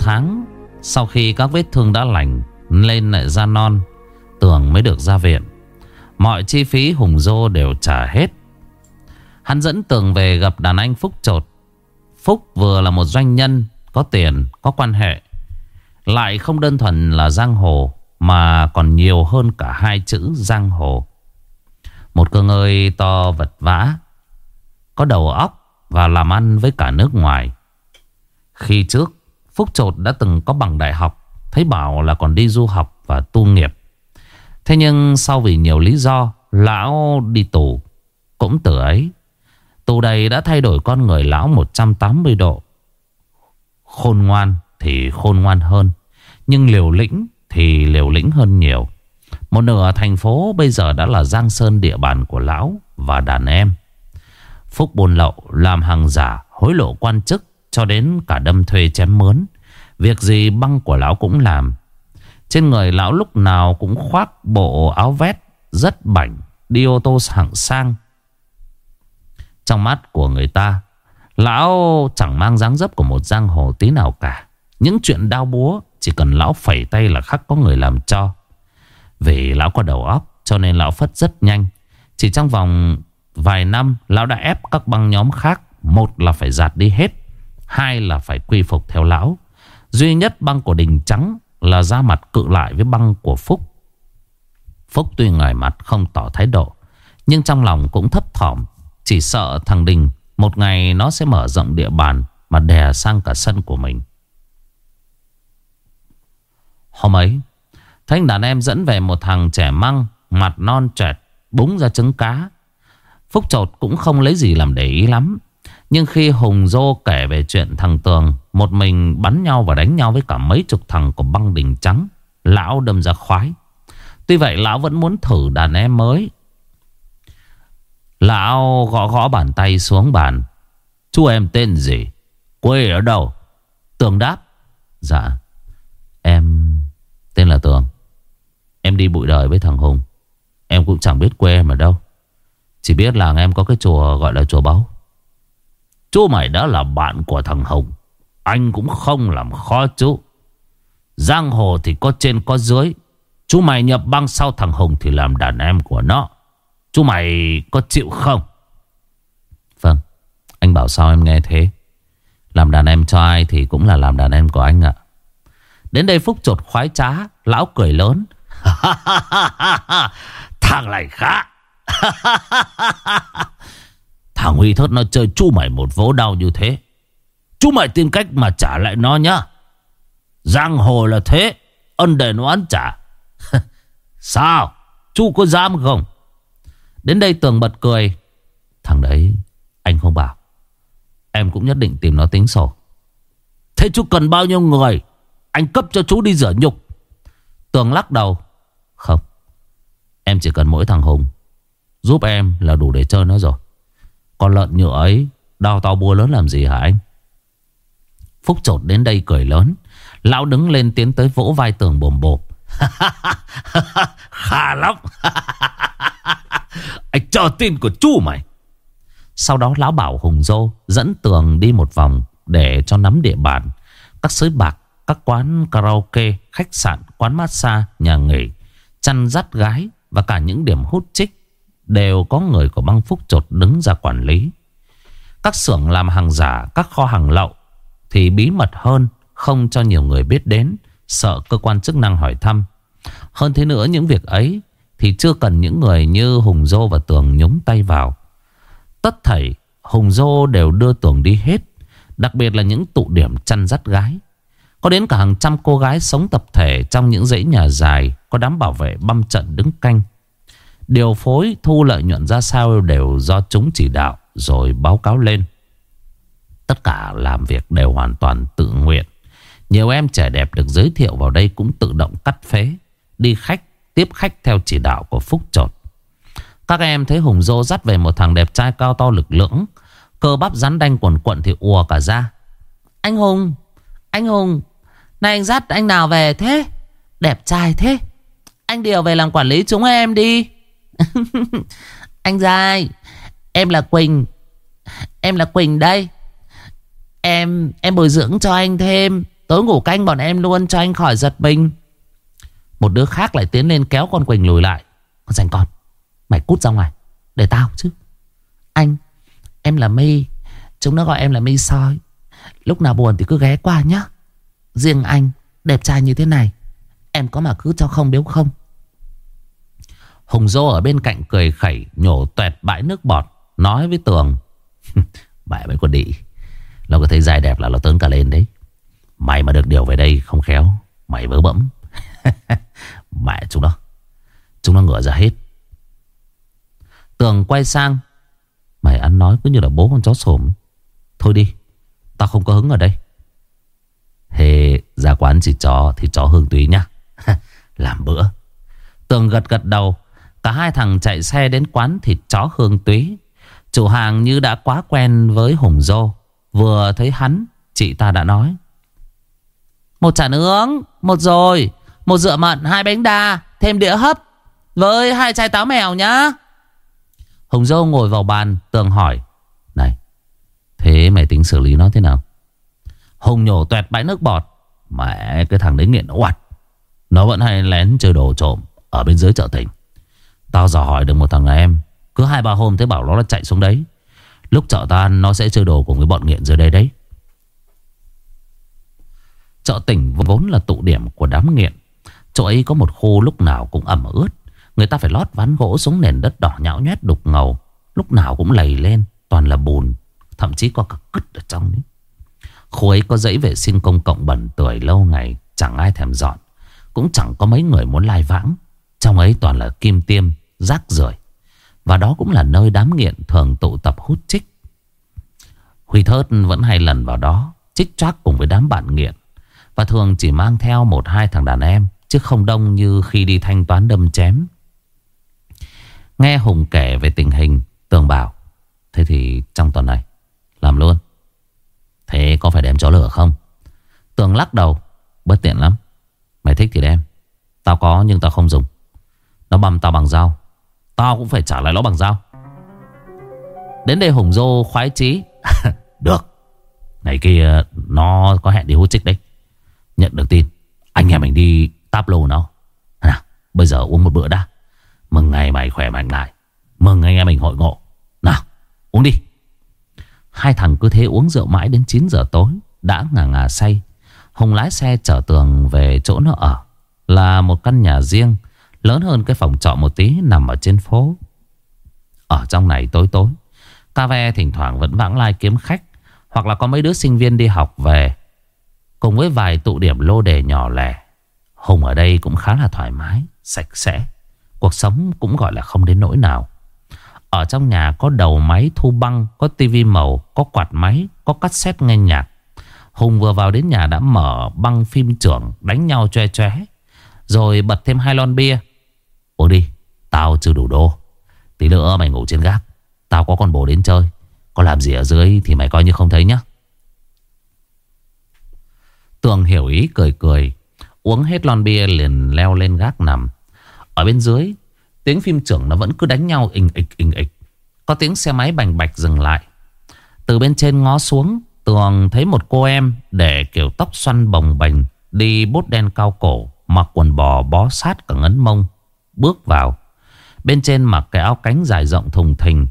Tháng Sau khi các vết thương đã lành Lên lại ra non Tường mới được ra viện. Mọi chi phí Hùng Dô đều trả hết. Hắn dẫn Tường về gặp đàn anh Phúc Trột Phúc vừa là một doanh nhân Có tiền, có quan hệ. Lại không đơn thuần là giang hồ Mà còn nhiều hơn cả hai chữ giang hồ. Một cơ ngơi to vật vã Có đầu óc Và làm ăn với cả nước ngoài. Khi trước Phúc Trột đã từng có bằng đại học, Thấy bảo là còn đi du học và tu nghiệp. Thế nhưng sau vì nhiều lý do, Lão đi tù. Cũng từ ấy, Tù đầy đã thay đổi con người lão 180 độ. Khôn ngoan thì khôn ngoan hơn, Nhưng liều lĩnh thì liều lĩnh hơn nhiều. Một nửa thành phố bây giờ đã là Giang Sơn địa bàn của lão và đàn em. Phúc buôn lậu, làm hàng giả, hối lộ quan chức cho đến cả đâm thuê chém mướn. Việc gì băng của lão cũng làm. Trên người lão lúc nào cũng khoác bộ áo vét Rất bảnh, Đi ô tô hạng sang. Trong mắt của người ta, Lão chẳng mang dáng dấp của một giang hồ tí nào cả. Những chuyện đau búa Chỉ cần lão phẩy tay là khắc có người làm cho. Vì lão có đầu óc, Cho nên lão phất rất nhanh. Chỉ trong vòng vài năm, Lão đã ép các băng nhóm khác, Một là phải giạt đi hết. Hai là phải quy phục theo lão Duy nhất băng của Đình Trắng là ra mặt cự lại với băng của Phúc. Phúc tuy ngoài mặt không tỏ thái độ, nhưng trong lòng cũng thấp thỏm. Chỉ sợ thằng Đình một ngày nó sẽ mở rộng địa bàn mà đè sang cả sân của mình. Hôm ấy, thanh đàn em dẫn về một thằng trẻ măng, mặt non trẹt, búng ra trứng cá. Phúc trột cũng không lấy gì làm để ý lắm. Nhưng khi Hùng Dô kể về chuyện thằng Tường, Một mình bắn nhau và đánh nhau với cả mấy chục thằng của băng đỉnh trắng, Lão đâm ra khoái. Tuy vậy, lão vẫn muốn thử đàn em mới. Lão gõ gõ bàn tay xuống bàn. Chú em tên gì? Quê ở đâu? Tường đáp. Dạ Em tên là Tường. Em đi bụi đời với thằng Hùng. Em cũng chẳng biết quê em ở đâu. Chỉ biết là em có cái chùa gọi là chùa báu. Chú mày đã là bạn của thằng Hồng, Anh cũng không làm khó chú. Giang hồ thì có trên có dưới. Chú mày nhập băng sau thằng Hồng Thì làm đàn em của nó. Chú mày có chịu không? Vâng Anh bảo sao em nghe thế? Làm đàn em cho ai thì cũng là làm đàn em của anh ạ. Đến đây Phúc chột khoái trá Lão cười lớn. [LAUGHS] Thằng này khá. [LAUGHS] Thằng Huy Thất nó chơi chú mày một vố đau như thế. Chú mày tìm cách mà trả lại nó nhá. Giang hồ là thế, Ân đền oán trả. [LAUGHS] Sao? Chú có dám không? Đến đây Tường bật cười. Thằng đấy, anh không bảo. Em cũng nhất định tìm nó tính sổ. Thế chú cần bao nhiêu người? Anh cấp cho chú đi rửa nhục. Tường lắc đầu. Không, Em chỉ cần mỗi thằng Hùng. Giúp em là đủ để chơi nó rồi con lợn nhựa ấy đau to bua lớn làm gì hả anh? Phúc trột đến đây cười lớn. Lão đứng lên tiến tới vỗ vai tường bồm bộp. [LAUGHS] Khá lắm. [LAUGHS] Anh chờ tin của chú mày Sau đó lão bảo Hùng Dô Dẫn tường đi một vòng Để cho nắm địa bàn. Các sới bạc, các quán karaoke Khách sạn, quán massage, nhà nghỉ Chăn dắt gái Và cả những điểm hút chích Đều có người của băng phúc trột đứng ra quản lý. Các xưởng làm hàng giả, Các kho hàng lậu Thì bí mật hơn, Không cho nhiều người biết đến, Sợ cơ quan chức năng hỏi thăm. Hơn thế nữa, những việc ấy Thì chưa cần những người như Hùng Dô và Tường nhúng tay vào. Tất thảy, Hùng Dô đều đưa Tường đi hết, Đặc biệt là những tụ điểm chăn dắt gái. Có đến cả hàng trăm cô gái sống tập thể Trong những dãy nhà dài Có đám bảo vệ băm trận đứng canh. Điều phối thu lợi nhuận ra sao đều do chúng chỉ đạo rồi báo cáo lên. Tất cả làm việc đều hoàn toàn tự nguyện. Nhiều em trẻ đẹp được giới thiệu vào đây cũng tự động cắt phế Đi khách, tiếp khách theo chỉ đạo của Phúc Trột. Các em thấy Hùng Dô dắt về một thằng đẹp trai cao to lực lưỡng Cơ bắp rắn đanh quần quận thì ùa cả ra. Anh Hùng Anh Hùng Này anh dắt anh nào về thế? Đẹp trai thế. Anh điều về làm quản lý chúng em đi. [LAUGHS] Anh Giai, Em là Quỳnh. Em là Quỳnh đây. Em em bồi dưỡng cho anh thêm. Tối ngủ canh bọn em luôn cho anh khỏi giật mình. Một đứa khác lại tiến lên kéo con Quỳnh lùi lại. Con dành con, Mày cút ra ngoài, Để tao chứ. Anh, Em là My. Chúng nó gọi em là My soi. Lúc nào buồn thì cứ ghé qua nhá. Riêng anh, Đẹp trai như thế này, Em có mà cứ cho không biếu không. Hùng Dô ở bên cạnh cười khẩy, Nhổ tuẹt bãi nước bọt, Nói với Tường [LAUGHS] Mẹ mới còn đi Nó có thấy dài đẹp là nó tớn cả lên đấy. Mày mà được điều về đây không khéo, Mày vớ bẫm. [LAUGHS] Mẹ chúng nó Chúng nó ngửa ra hết. Tường quay sang, Mày ăn nói cứ như là bố con chó sồm Thôi đi, Tao không có hứng ở đây. Hề, ra quán chỉ chó thì chó hương túy nhá. [LAUGHS] Làm bữa. Tường gật gật đầu Cả hai thằng chạy xe đến quán thịt chó hương túy. Chủ hàng như đã quá quen với Hùng Dô. Vừa thấy hắn, Chị ta đã nói. Một chả nướng, Một rồi, Một dựa mận, Hai bánh đa, Thêm đĩa hấp, Với hai chai táo mèo nhá. Hùng Dô ngồi vào bàn, Tường hỏi. Này, Thế mày tính xử lý nó thế nào? Hùng nhổ tuẹt bãi nước bọt. Mẹ, cái thằng đấy nghiện nó oặt. Nó vẫn hay lén chơi đồ trộm Ở bên dưới chợ tỉnh Tao dò hỏi được một thằng em. Cứ hai ba hôm thế bảo nó là chạy xuống đấy. Lúc chợ tan nó sẽ chơi đồ cùng với bọn nghiện dưới đây đấy. Chợ tỉnh vốn là tụ điểm của đám nghiện. Chỗ ấy có một khu lúc nào cũng ẩm ướt. Người ta phải lót ván gỗ xuống nền đất đỏ nhão nhét đục ngầu. Lúc nào cũng lầy lên Toàn là bùn Thậm chí có cả cứt ở trong đấy. Khu ấy có dãy vệ sinh công cộng bẩn tưởi lâu ngày Chẳng ai thèm dọn. Cũng chẳng có mấy người muốn lai vãng. Trong ấy toàn là kim tiêm, rác rưởi. Và đó cũng là nơi đám nghiện thường tụ tập hút chích. Huy Thớt vẫn hay lần vào đó, Chích choác cùng với đám bạn nghiện. Và thường chỉ mang theo một hai thằng đàn em, Chứ không đông như khi đi thanh toán đâm chém. Nghe Hùng kể về tình hình, Tường bảo, Thế thì trong tuần này, Làm luôn. Thế có phải đem chó lửa không? Tường lắc đầu, Bất tiện lắm. Mày thích thì đem. Tao có nhưng tao không dùng. Nó băm tao bằng dao Tao cũng phải trả lại nó bằng dao. Đến đây Hùng Dô khoái chí. [LAUGHS] Được. Này kia nó có hẹn đi hút chích đấy. Nhận được tin Anh em mình đi táp lô nó. Nào, Bây giờ uống một bữa đã. Mừng ngày mày khỏe mạnh lại. Mừng anh em mình hội ngộ. Nào uống đi. Hai thằng cứ thế uống rượu mãi đến 9 giờ tối Đã ngà ngà say. Hùng lái xe chở Tường về chỗ nó ở Là một căn nhà riêng. Lớn hơn cái phòng trọ một tí, Nằm ở trên phố. Ở trong này tối tối, Ca ve thỉnh thoảng vẫn vãng lai kiếm khách, Hoặc là có mấy đứa sinh viên đi học về. Cùng với vài tụ điểm lô đề nhỏ lẻ, Hùng ở đây cũng khá là thoải mái, Sạch sẽ. Cuộc sống cũng gọi là không đến nỗi nào. Ở trong nhà có đầu máy thu băng, Có tivi màu, Có quạt máy, Có cassette nghe nhạc. Hùng vừa vào đến nhà đã mở băng phim trưởng, Đánh nhau choe choe Rồi bật thêm hai lon bia. Uống đi, Tao chưa đủ đô. Tí nữa mày ngủ trên gác, Tao có con bồ đến chơi. Có làm gì ở dưới thì mày coi như không thấy nhá. Tường hiểu ý, cười cười. Uống hết lon bia liền leo lên gác nằm. Ở bên dưới, Tiếng phim trưởng nó vẫn cứ đánh nhau ình ịch ình ịch. Có tiếng xe máy bành bạch dừng lại. Từ bên trên ngó xuống, Tường thấy một cô em Để kiểu tóc xoăn bồng bềnh, Đi bốt đen cao cổ, Mặc quần bò bó sát cả ngấn mông. Bước vào. Bên trên mặc cái áo cánh dài rộng thùng thình,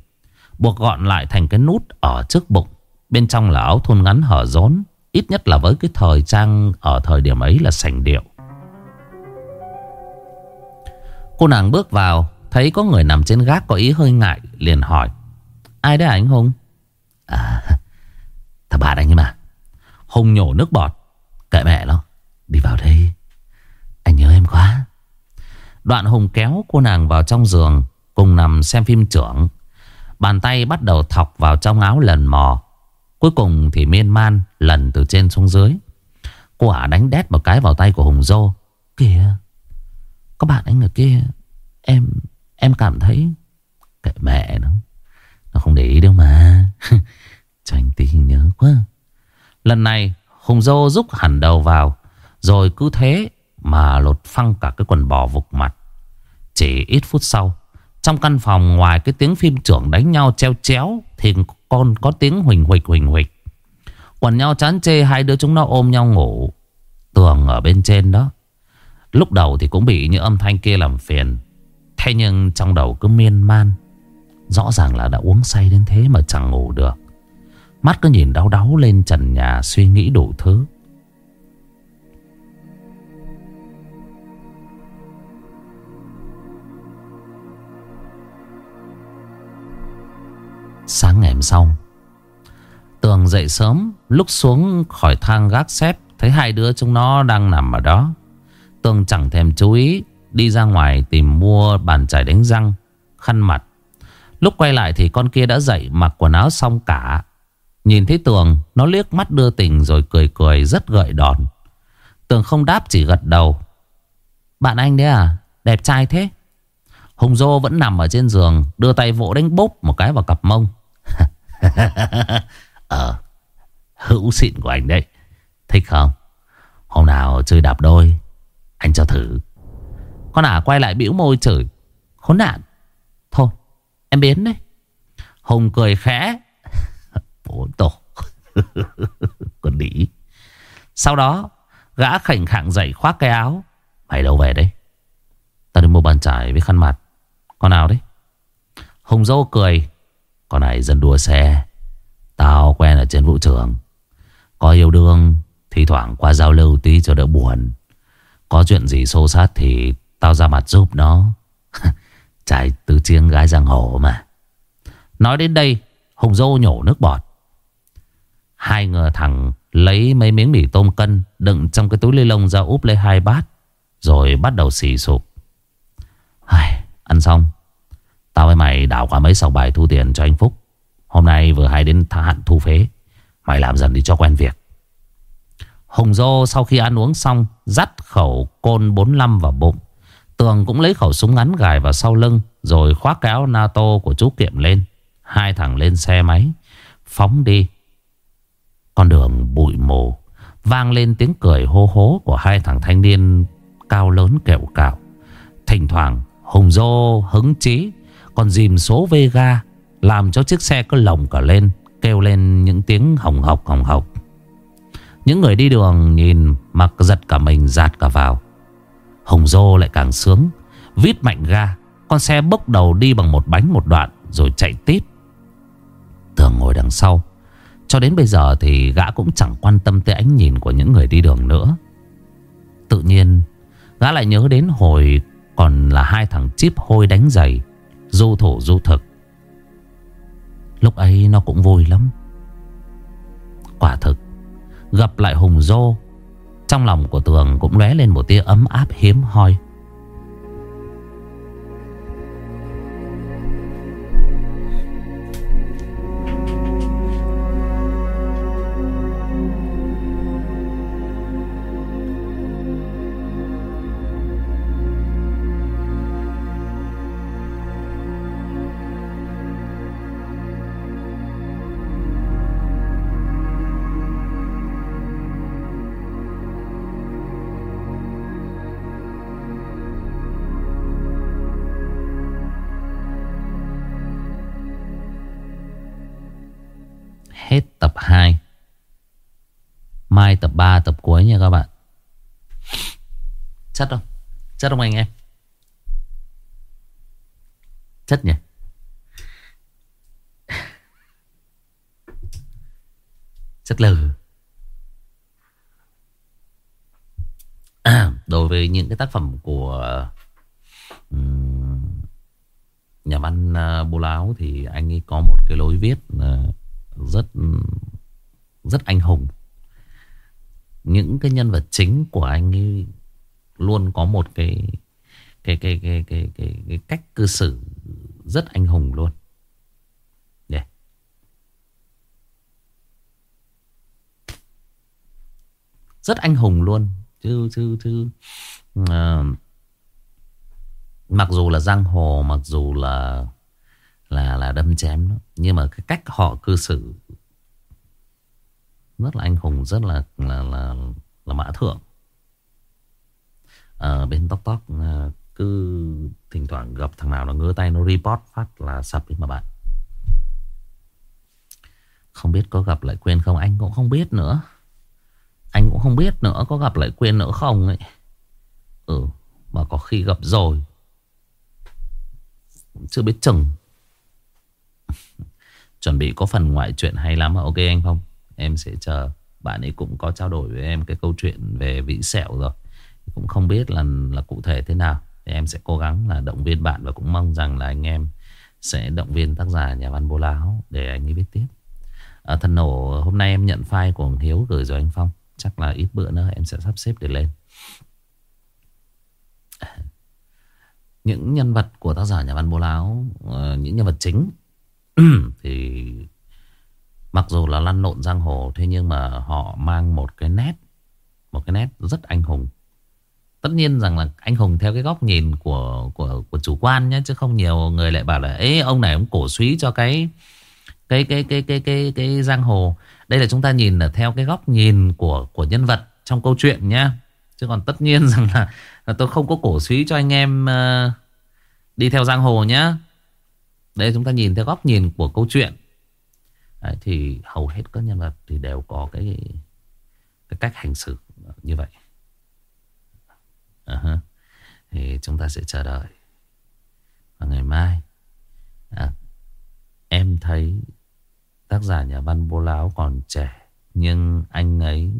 Buộc gọn lại thành cái nút ở trước bụng. Bên trong là áo thun ngắn hở rốn, Ít nhất là với cái thời trang Ở thời điểm ấy là sành điệu. Cô nàng bước vào, Thấy có người nằm trên gác có ý hơi ngại, Liền hỏi, Ai đấy anh Hùng? À Thằng bạn anh ấy mà. Hùng nhổ nước bọt, Kệ mẹ nó, Đi vào đây. Anh nhớ em quá. Đoạn Hùng kéo cô nàng vào trong giường, Cùng nằm xem phim trưởng. Bàn tay bắt đầu thọc vào trong áo lần mò. Cuối cùng thì miên man lần từ trên xuống dưới. Quả đánh đét một cái vào tay của Hùng Dô. Kìa, Có bạn anh ở kia. Em em cảm thấy Kệ mẹ nó. Nó không để ý đâu mà. [LAUGHS] Cho anh tí nhớ quá. Lần này, Hùng Dô rúc hẳn đầu vào, Rồi cứ thế mà lột phăng cả cái quần bò vục mặt. Chỉ ít phút sau. Trong căn phòng ngoài cái tiếng phim trưởng đánh nhau treo chéo Thì còn có tiếng huỳnh huỳnh huỳnh huỳnh. Quần nhau chán chê, hai đứa chúng nó ôm nhau ngủ Tường ở bên trên đó. Lúc đầu thì cũng bị những âm thanh kia làm phiền, Thế nhưng trong đầu cứ miên man. Rõ ràng là đã uống say đến thế mà chẳng ngủ được. Mắt cứ nhìn đau đáu lên trần nhà suy nghĩ đủ thứ. Sáng ngày hôm sau, Tường dậy sớm, Lúc xuống khỏi thang gác xếp, Thấy hai đứa chúng nó đang nằm ở đó. Tường chẳng thèm chú ý, Đi ra ngoài tìm mua bàn chải đánh răng, Khăn mặt. Lúc quay lại thì con kia đã dậy, Mặc quần áo xong cả. Nhìn thấy Tường, Nó liếc mắt đưa tình rồi cười cười, rất gợi đòn. Tường không đáp, chỉ gật đầu. Bạn anh đấy à Đẹp trai thế. Hùng Dô vẫn nằm ở trên giường, Đưa tay vỗ đánh bốp một cái vào cặp mông. [LAUGHS] Ờ Hữu xịn của anh đấy. Thích không? Hôm nào chơi đạp đôi, Anh cho thử. Con ả quay lại bĩu môi chửi. Khốn nạn. Thôi, em biến đấy Hùng cười khẽ. [LAUGHS] Bố tổ. [LAUGHS] Còn đĩ. Sau đó, Gã khảnh khẳng dậy khoác cái áo. Mày đâu về đấy? Tao đi mua bàn chải với khăn mặt. Con nào đấy? Hùng dâu cười. Con này dân đua xe. Tao quen ở trên vũ trường. Có yêu đương Thì thoảng qua giao lưu tí cho đỡ buồn. Có chuyện gì xô sát thì Tao ra mặt giúp nó. [LAUGHS] Trai tứ chiêng gái giang hồ mà. Nói đến đây Hùng dâu nhổ nước bọt. Hai ngờ thằng lấy mấy miếng mì tôm cân Đựng trong cái túi lê lông ra úp lấy hai bát Rồi bắt đầu xì sụp. Ai, Ăn xong. Tao với mày đảo qua mấy sòng bài thu tiền cho anh Phúc. Hôm nay vừa hay đến hạn thu phế. Mày làm dần đi cho quen việc. Hùng Dô sau khi ăn uống xong, Dắt khẩu côn 45 vào bụng. Tường cũng lấy khẩu súng ngắn gài vào sau lưng, Rồi khoác cái áo NATO của chú Kiệm lên. Hai thằng lên xe máy, Phóng đi. Con đường bụi mù, Vang lên tiếng cười hô hố Của hai thằng thanh niên cao lớn kẹo cạo. Thỉnh thoảng, Hùng Dô hứng chí còn dìm số Vega, Làm cho chiếc xe cứ lồng cả lên, Kêu lên những tiếng hồng hộc hồng hộc. Những người đi đường nhìn Mặc giật cả mình giạt cả vào. Hùng Dô lại càng sướng, Vít mạnh ga, Con xe bốc đầu đi bằng một bánh một đoạn, Rồi chạy tít. Tường ngồi đằng sau, Cho đến bây giờ thì gã cũng chẳng quan tâm tới ánh nhìn của những người đi đường nữa. Tự nhiên, Gã lại nhớ đến hồi Còn là hai thằng chip hôi đánh giày Du thủ du thực. Lúc ấy nó cũng vui lắm. Quả thực, Gặp lại Hùng Dô, Trong lòng của Tường cũng lóe lên một tia ấm áp hiếm hoi. Hết tập 2 Mai tập 3 tập cuối nha các bạn Chất không? Chất không anh em? Chất nhỉ? [LAUGHS] Chất lừ à, [CLEARS THROAT] Đối với những cái tác phẩm của um, Nhà văn à, uh, Bô Láo Thì anh ấy có một cái lối viết uh, rất rất anh hùng. Những cái nhân vật chính của anh ấy luôn có một cái cái cái cái cái cái, cái cách cư xử rất anh hùng luôn. Rất anh hùng luôn Chứ chứ chứ uh, Mặc dù là giang hồ Mặc dù là là là đâm chém đó, Nhưng mà cái cách họ cư xử Rất là anh hùng Rất là là là, là mã thượng. Ở bên tóc tóc ờ, Cứ thỉnh thoảng gặp thằng nào nó ngứa tay Nó report phát là sập đi mà bạn. Không biết có gặp lại quên không? Anh cũng không biết nữa. Anh cũng không biết nữa Có gặp lại quên nữa không ấy. Ừ Mà có khi gặp rồi. Chưa biết chừng. Chuẩn bị có phần ngoại chuyện hay lắm Ok anh không Em sẽ chờ. Bạn ấy cũng có trao đổi với em Cái câu chuyện về vị sẹo rồi. Cũng không biết là là cụ thể thế nào. Thì em sẽ cố gắng là động viên bạn Và cũng mong rằng là anh em Sẽ động viên tác giả nhà văn bô láo Để anh ấy biết tiếp. À, Thần nổ hôm nay em nhận file của Hiếu gửi rồi anh Phong. Chắc là ít bữa nữa em sẽ sắp xếp để lên. Những nhân vật của tác giả nhà văn bô láo ờ, những nhân vật chính [CLEARS THROAT] thì mặc dù là lăn lộn giang hồ thế nhưng mà họ mang một cái nét một cái nét rất anh hùng. Tất nhiên rằng là anh hùng theo cái góc nhìn của của của chủ quan nhé chứ không nhiều người lại bảo là ấy ông này ông cổ suý cho cái cái cái cái cái cái cái giang hồ. Đây là chúng ta nhìn là theo cái góc nhìn của của nhân vật trong câu chuyện nhá. Chứ còn tất nhiên [LAUGHS] rằng là, là tôi không có cổ suý cho anh em uh, đi theo giang hồ nhá đây chúng ta nhìn theo góc nhìn của câu chuyện. Đấy, thì hầu hết các nhân vật thì đều có cái cái cách hành xử như vậy. Ờ uh -huh. thì chúng ta sẽ chờ đợi. Và ngày mai à, em thấy tác giả nhà văn bố láo còn trẻ nhưng anh ấy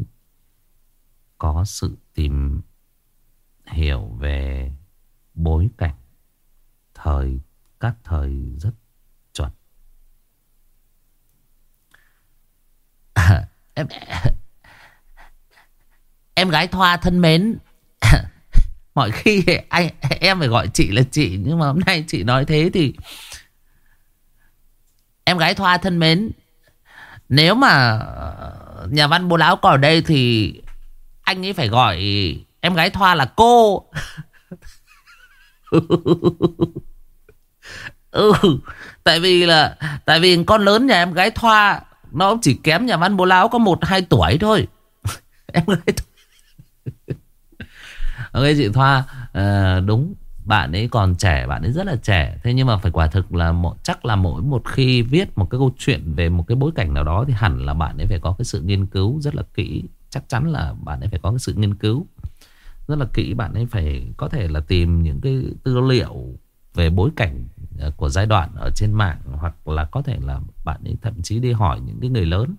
có sự tìm hiểu về bối cảnh thời các thời rất chuẩn. À, [LAUGHS] em em gái Thoa thân mến, [LAUGHS] mọi khi anh em phải gọi chị là chị nhưng mà hôm nay chị nói thế thì em gái Thoa thân mến, nếu mà nhà văn bố láo còn ở đây thì anh ấy phải gọi em gái Thoa là cô. [LAUGHS] ừ, tại vì là tại vì con lớn nhà em gái Thoa nó chỉ kém nhà văn bố láo có một hai tuổi thôi. [LAUGHS] em gái Thoa. [LAUGHS] ok chị Thoa à, đúng bạn ấy còn trẻ bạn ấy rất là trẻ thế nhưng mà phải quả thực là một chắc là mỗi một khi viết một cái câu chuyện về một cái bối cảnh nào đó thì hẳn là bạn ấy phải có cái sự nghiên cứu rất là kỹ chắc chắn là bạn ấy phải có cái sự nghiên cứu rất là kỹ bạn ấy phải có thể là tìm những cái tư liệu về bối cảnh ờ, của giai đoạn ở trên mạng hoặc là có thể là bạn ấy thậm chí đi hỏi những cái người lớn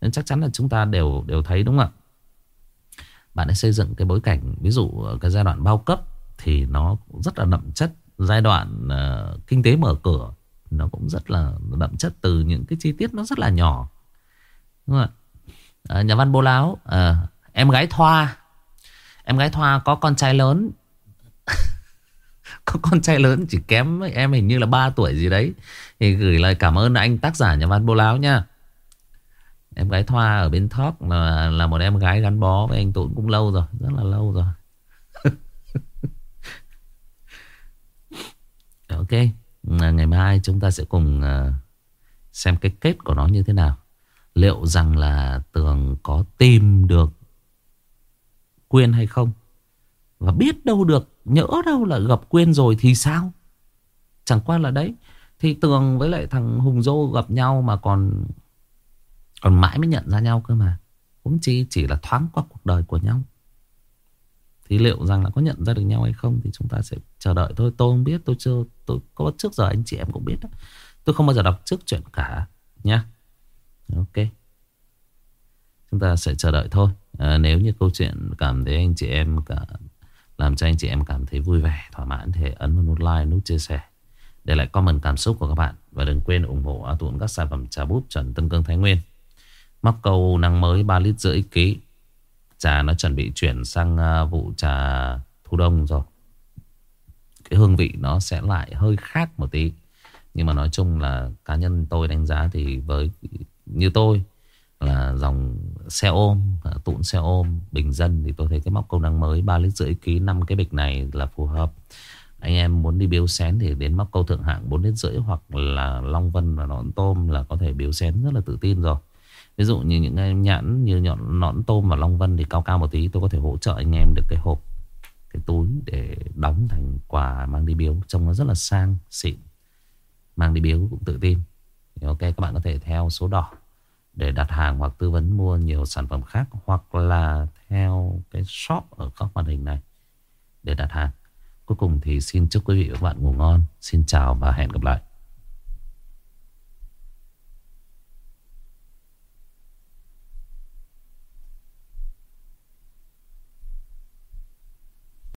nên chắc chắn là chúng ta đều đều thấy đúng không ạ? Bạn ấy xây dựng cái bối cảnh ví dụ ờ, cái giai đoạn bao cấp thì nó cũng rất là đậm chất. Giai đoạn uh, kinh tế mở cửa nó cũng rất là đậm chất từ những cái chi tiết nó rất là nhỏ đúng không ạ? À, nhà văn bố láo à, em gái thoa em gái thoa có con trai lớn. [LAUGHS] có con trai lớn, chỉ kém em hình như là 3 tuổi gì đấy. Thì gửi lời cảm ơn anh tác giả nhà văn bố láo nha. Em gái thoa ở bên thóc là là một em gái gắn bó với anh tụn cũng lâu rồi, rất là lâu rồi. [LAUGHS] Ok à, Ngày mai chúng ta sẽ cùng à, Xem cái kết của nó như thế nào. Liệu rằng là Tường có tìm được Quyên hay không? Và biết đâu được Nhỡ đâu là gặp Quyên rồi thì sao? Chẳng qua là đấy Thì Tường với lại thằng Hùng Dô gặp nhau Mà còn Còn mãi mới nhận ra nhau cơ mà. Cũng chỉ, chỉ là thoáng qua cuộc đời của nhau. Thì liệu rằng là có nhận ra được nhau hay không Thì chúng ta sẽ chờ đợi. Thôi Tôi không biết tôi chưa tôi có trước giờ anh chị em cũng biết đó. Tôi không bao giờ đọc trước chuyện cả Nhá. Ok. Chúng ta sẽ chờ đợi thôi. À, Nếu như câu chuyện cảm thấy anh chị em cả làm cho anh chị em cảm thấy vui vẻ Thỏa mãn thì ấn vào nút like, nút chia sẻ. Để lại comment cảm xúc của các bạn Và đừng quên ủng hộ A Tuấn các sản phẩm trà bút chuẩn Tân Cương Thái Nguyên. Móc câu năng mới 3 lít rưỡi ký. Trà nó chuẩn bị chuyển sang à, vụ trà thu đông rồi. Cái hương vị nó sẽ lại hơi khác một tí. Nhưng mà nói chung là cá nhân tôi đánh giá thì với như tôi là dòng xe ôm à, tụn xe ôm, bình dân thì tôi thấy cái móc công năng mới 3 lít rưỡi ký 5 cái bịch này là phù hợp. Anh em muốn đi biếu xén thì đến móc câu thượng hạng 4 lít rưỡi hoặc là Long Vân và nón tôm là có thể biếu xén rất là tự tin rồi. Ví dụ như những em nhãn như nhọn nón tôm và Long Vân thì cao cao một tí, tôi có thể hỗ trợ anh em được cái hộp, cái túi để đóng thành quà mang đi biếu. Trông nó rất là sang xịn, mang đi biếu cũng tự tin. Thì ok, các bạn có thể theo số đỏ để đặt hàng hoặc tư vấn mua nhiều sản phẩm khác hoặc là theo cái shop ở góc màn hình này để đặt hàng. Cuối cùng thì xin chúc quý vị và các bạn ngủ ngon. Xin chào và hẹn gặp lại.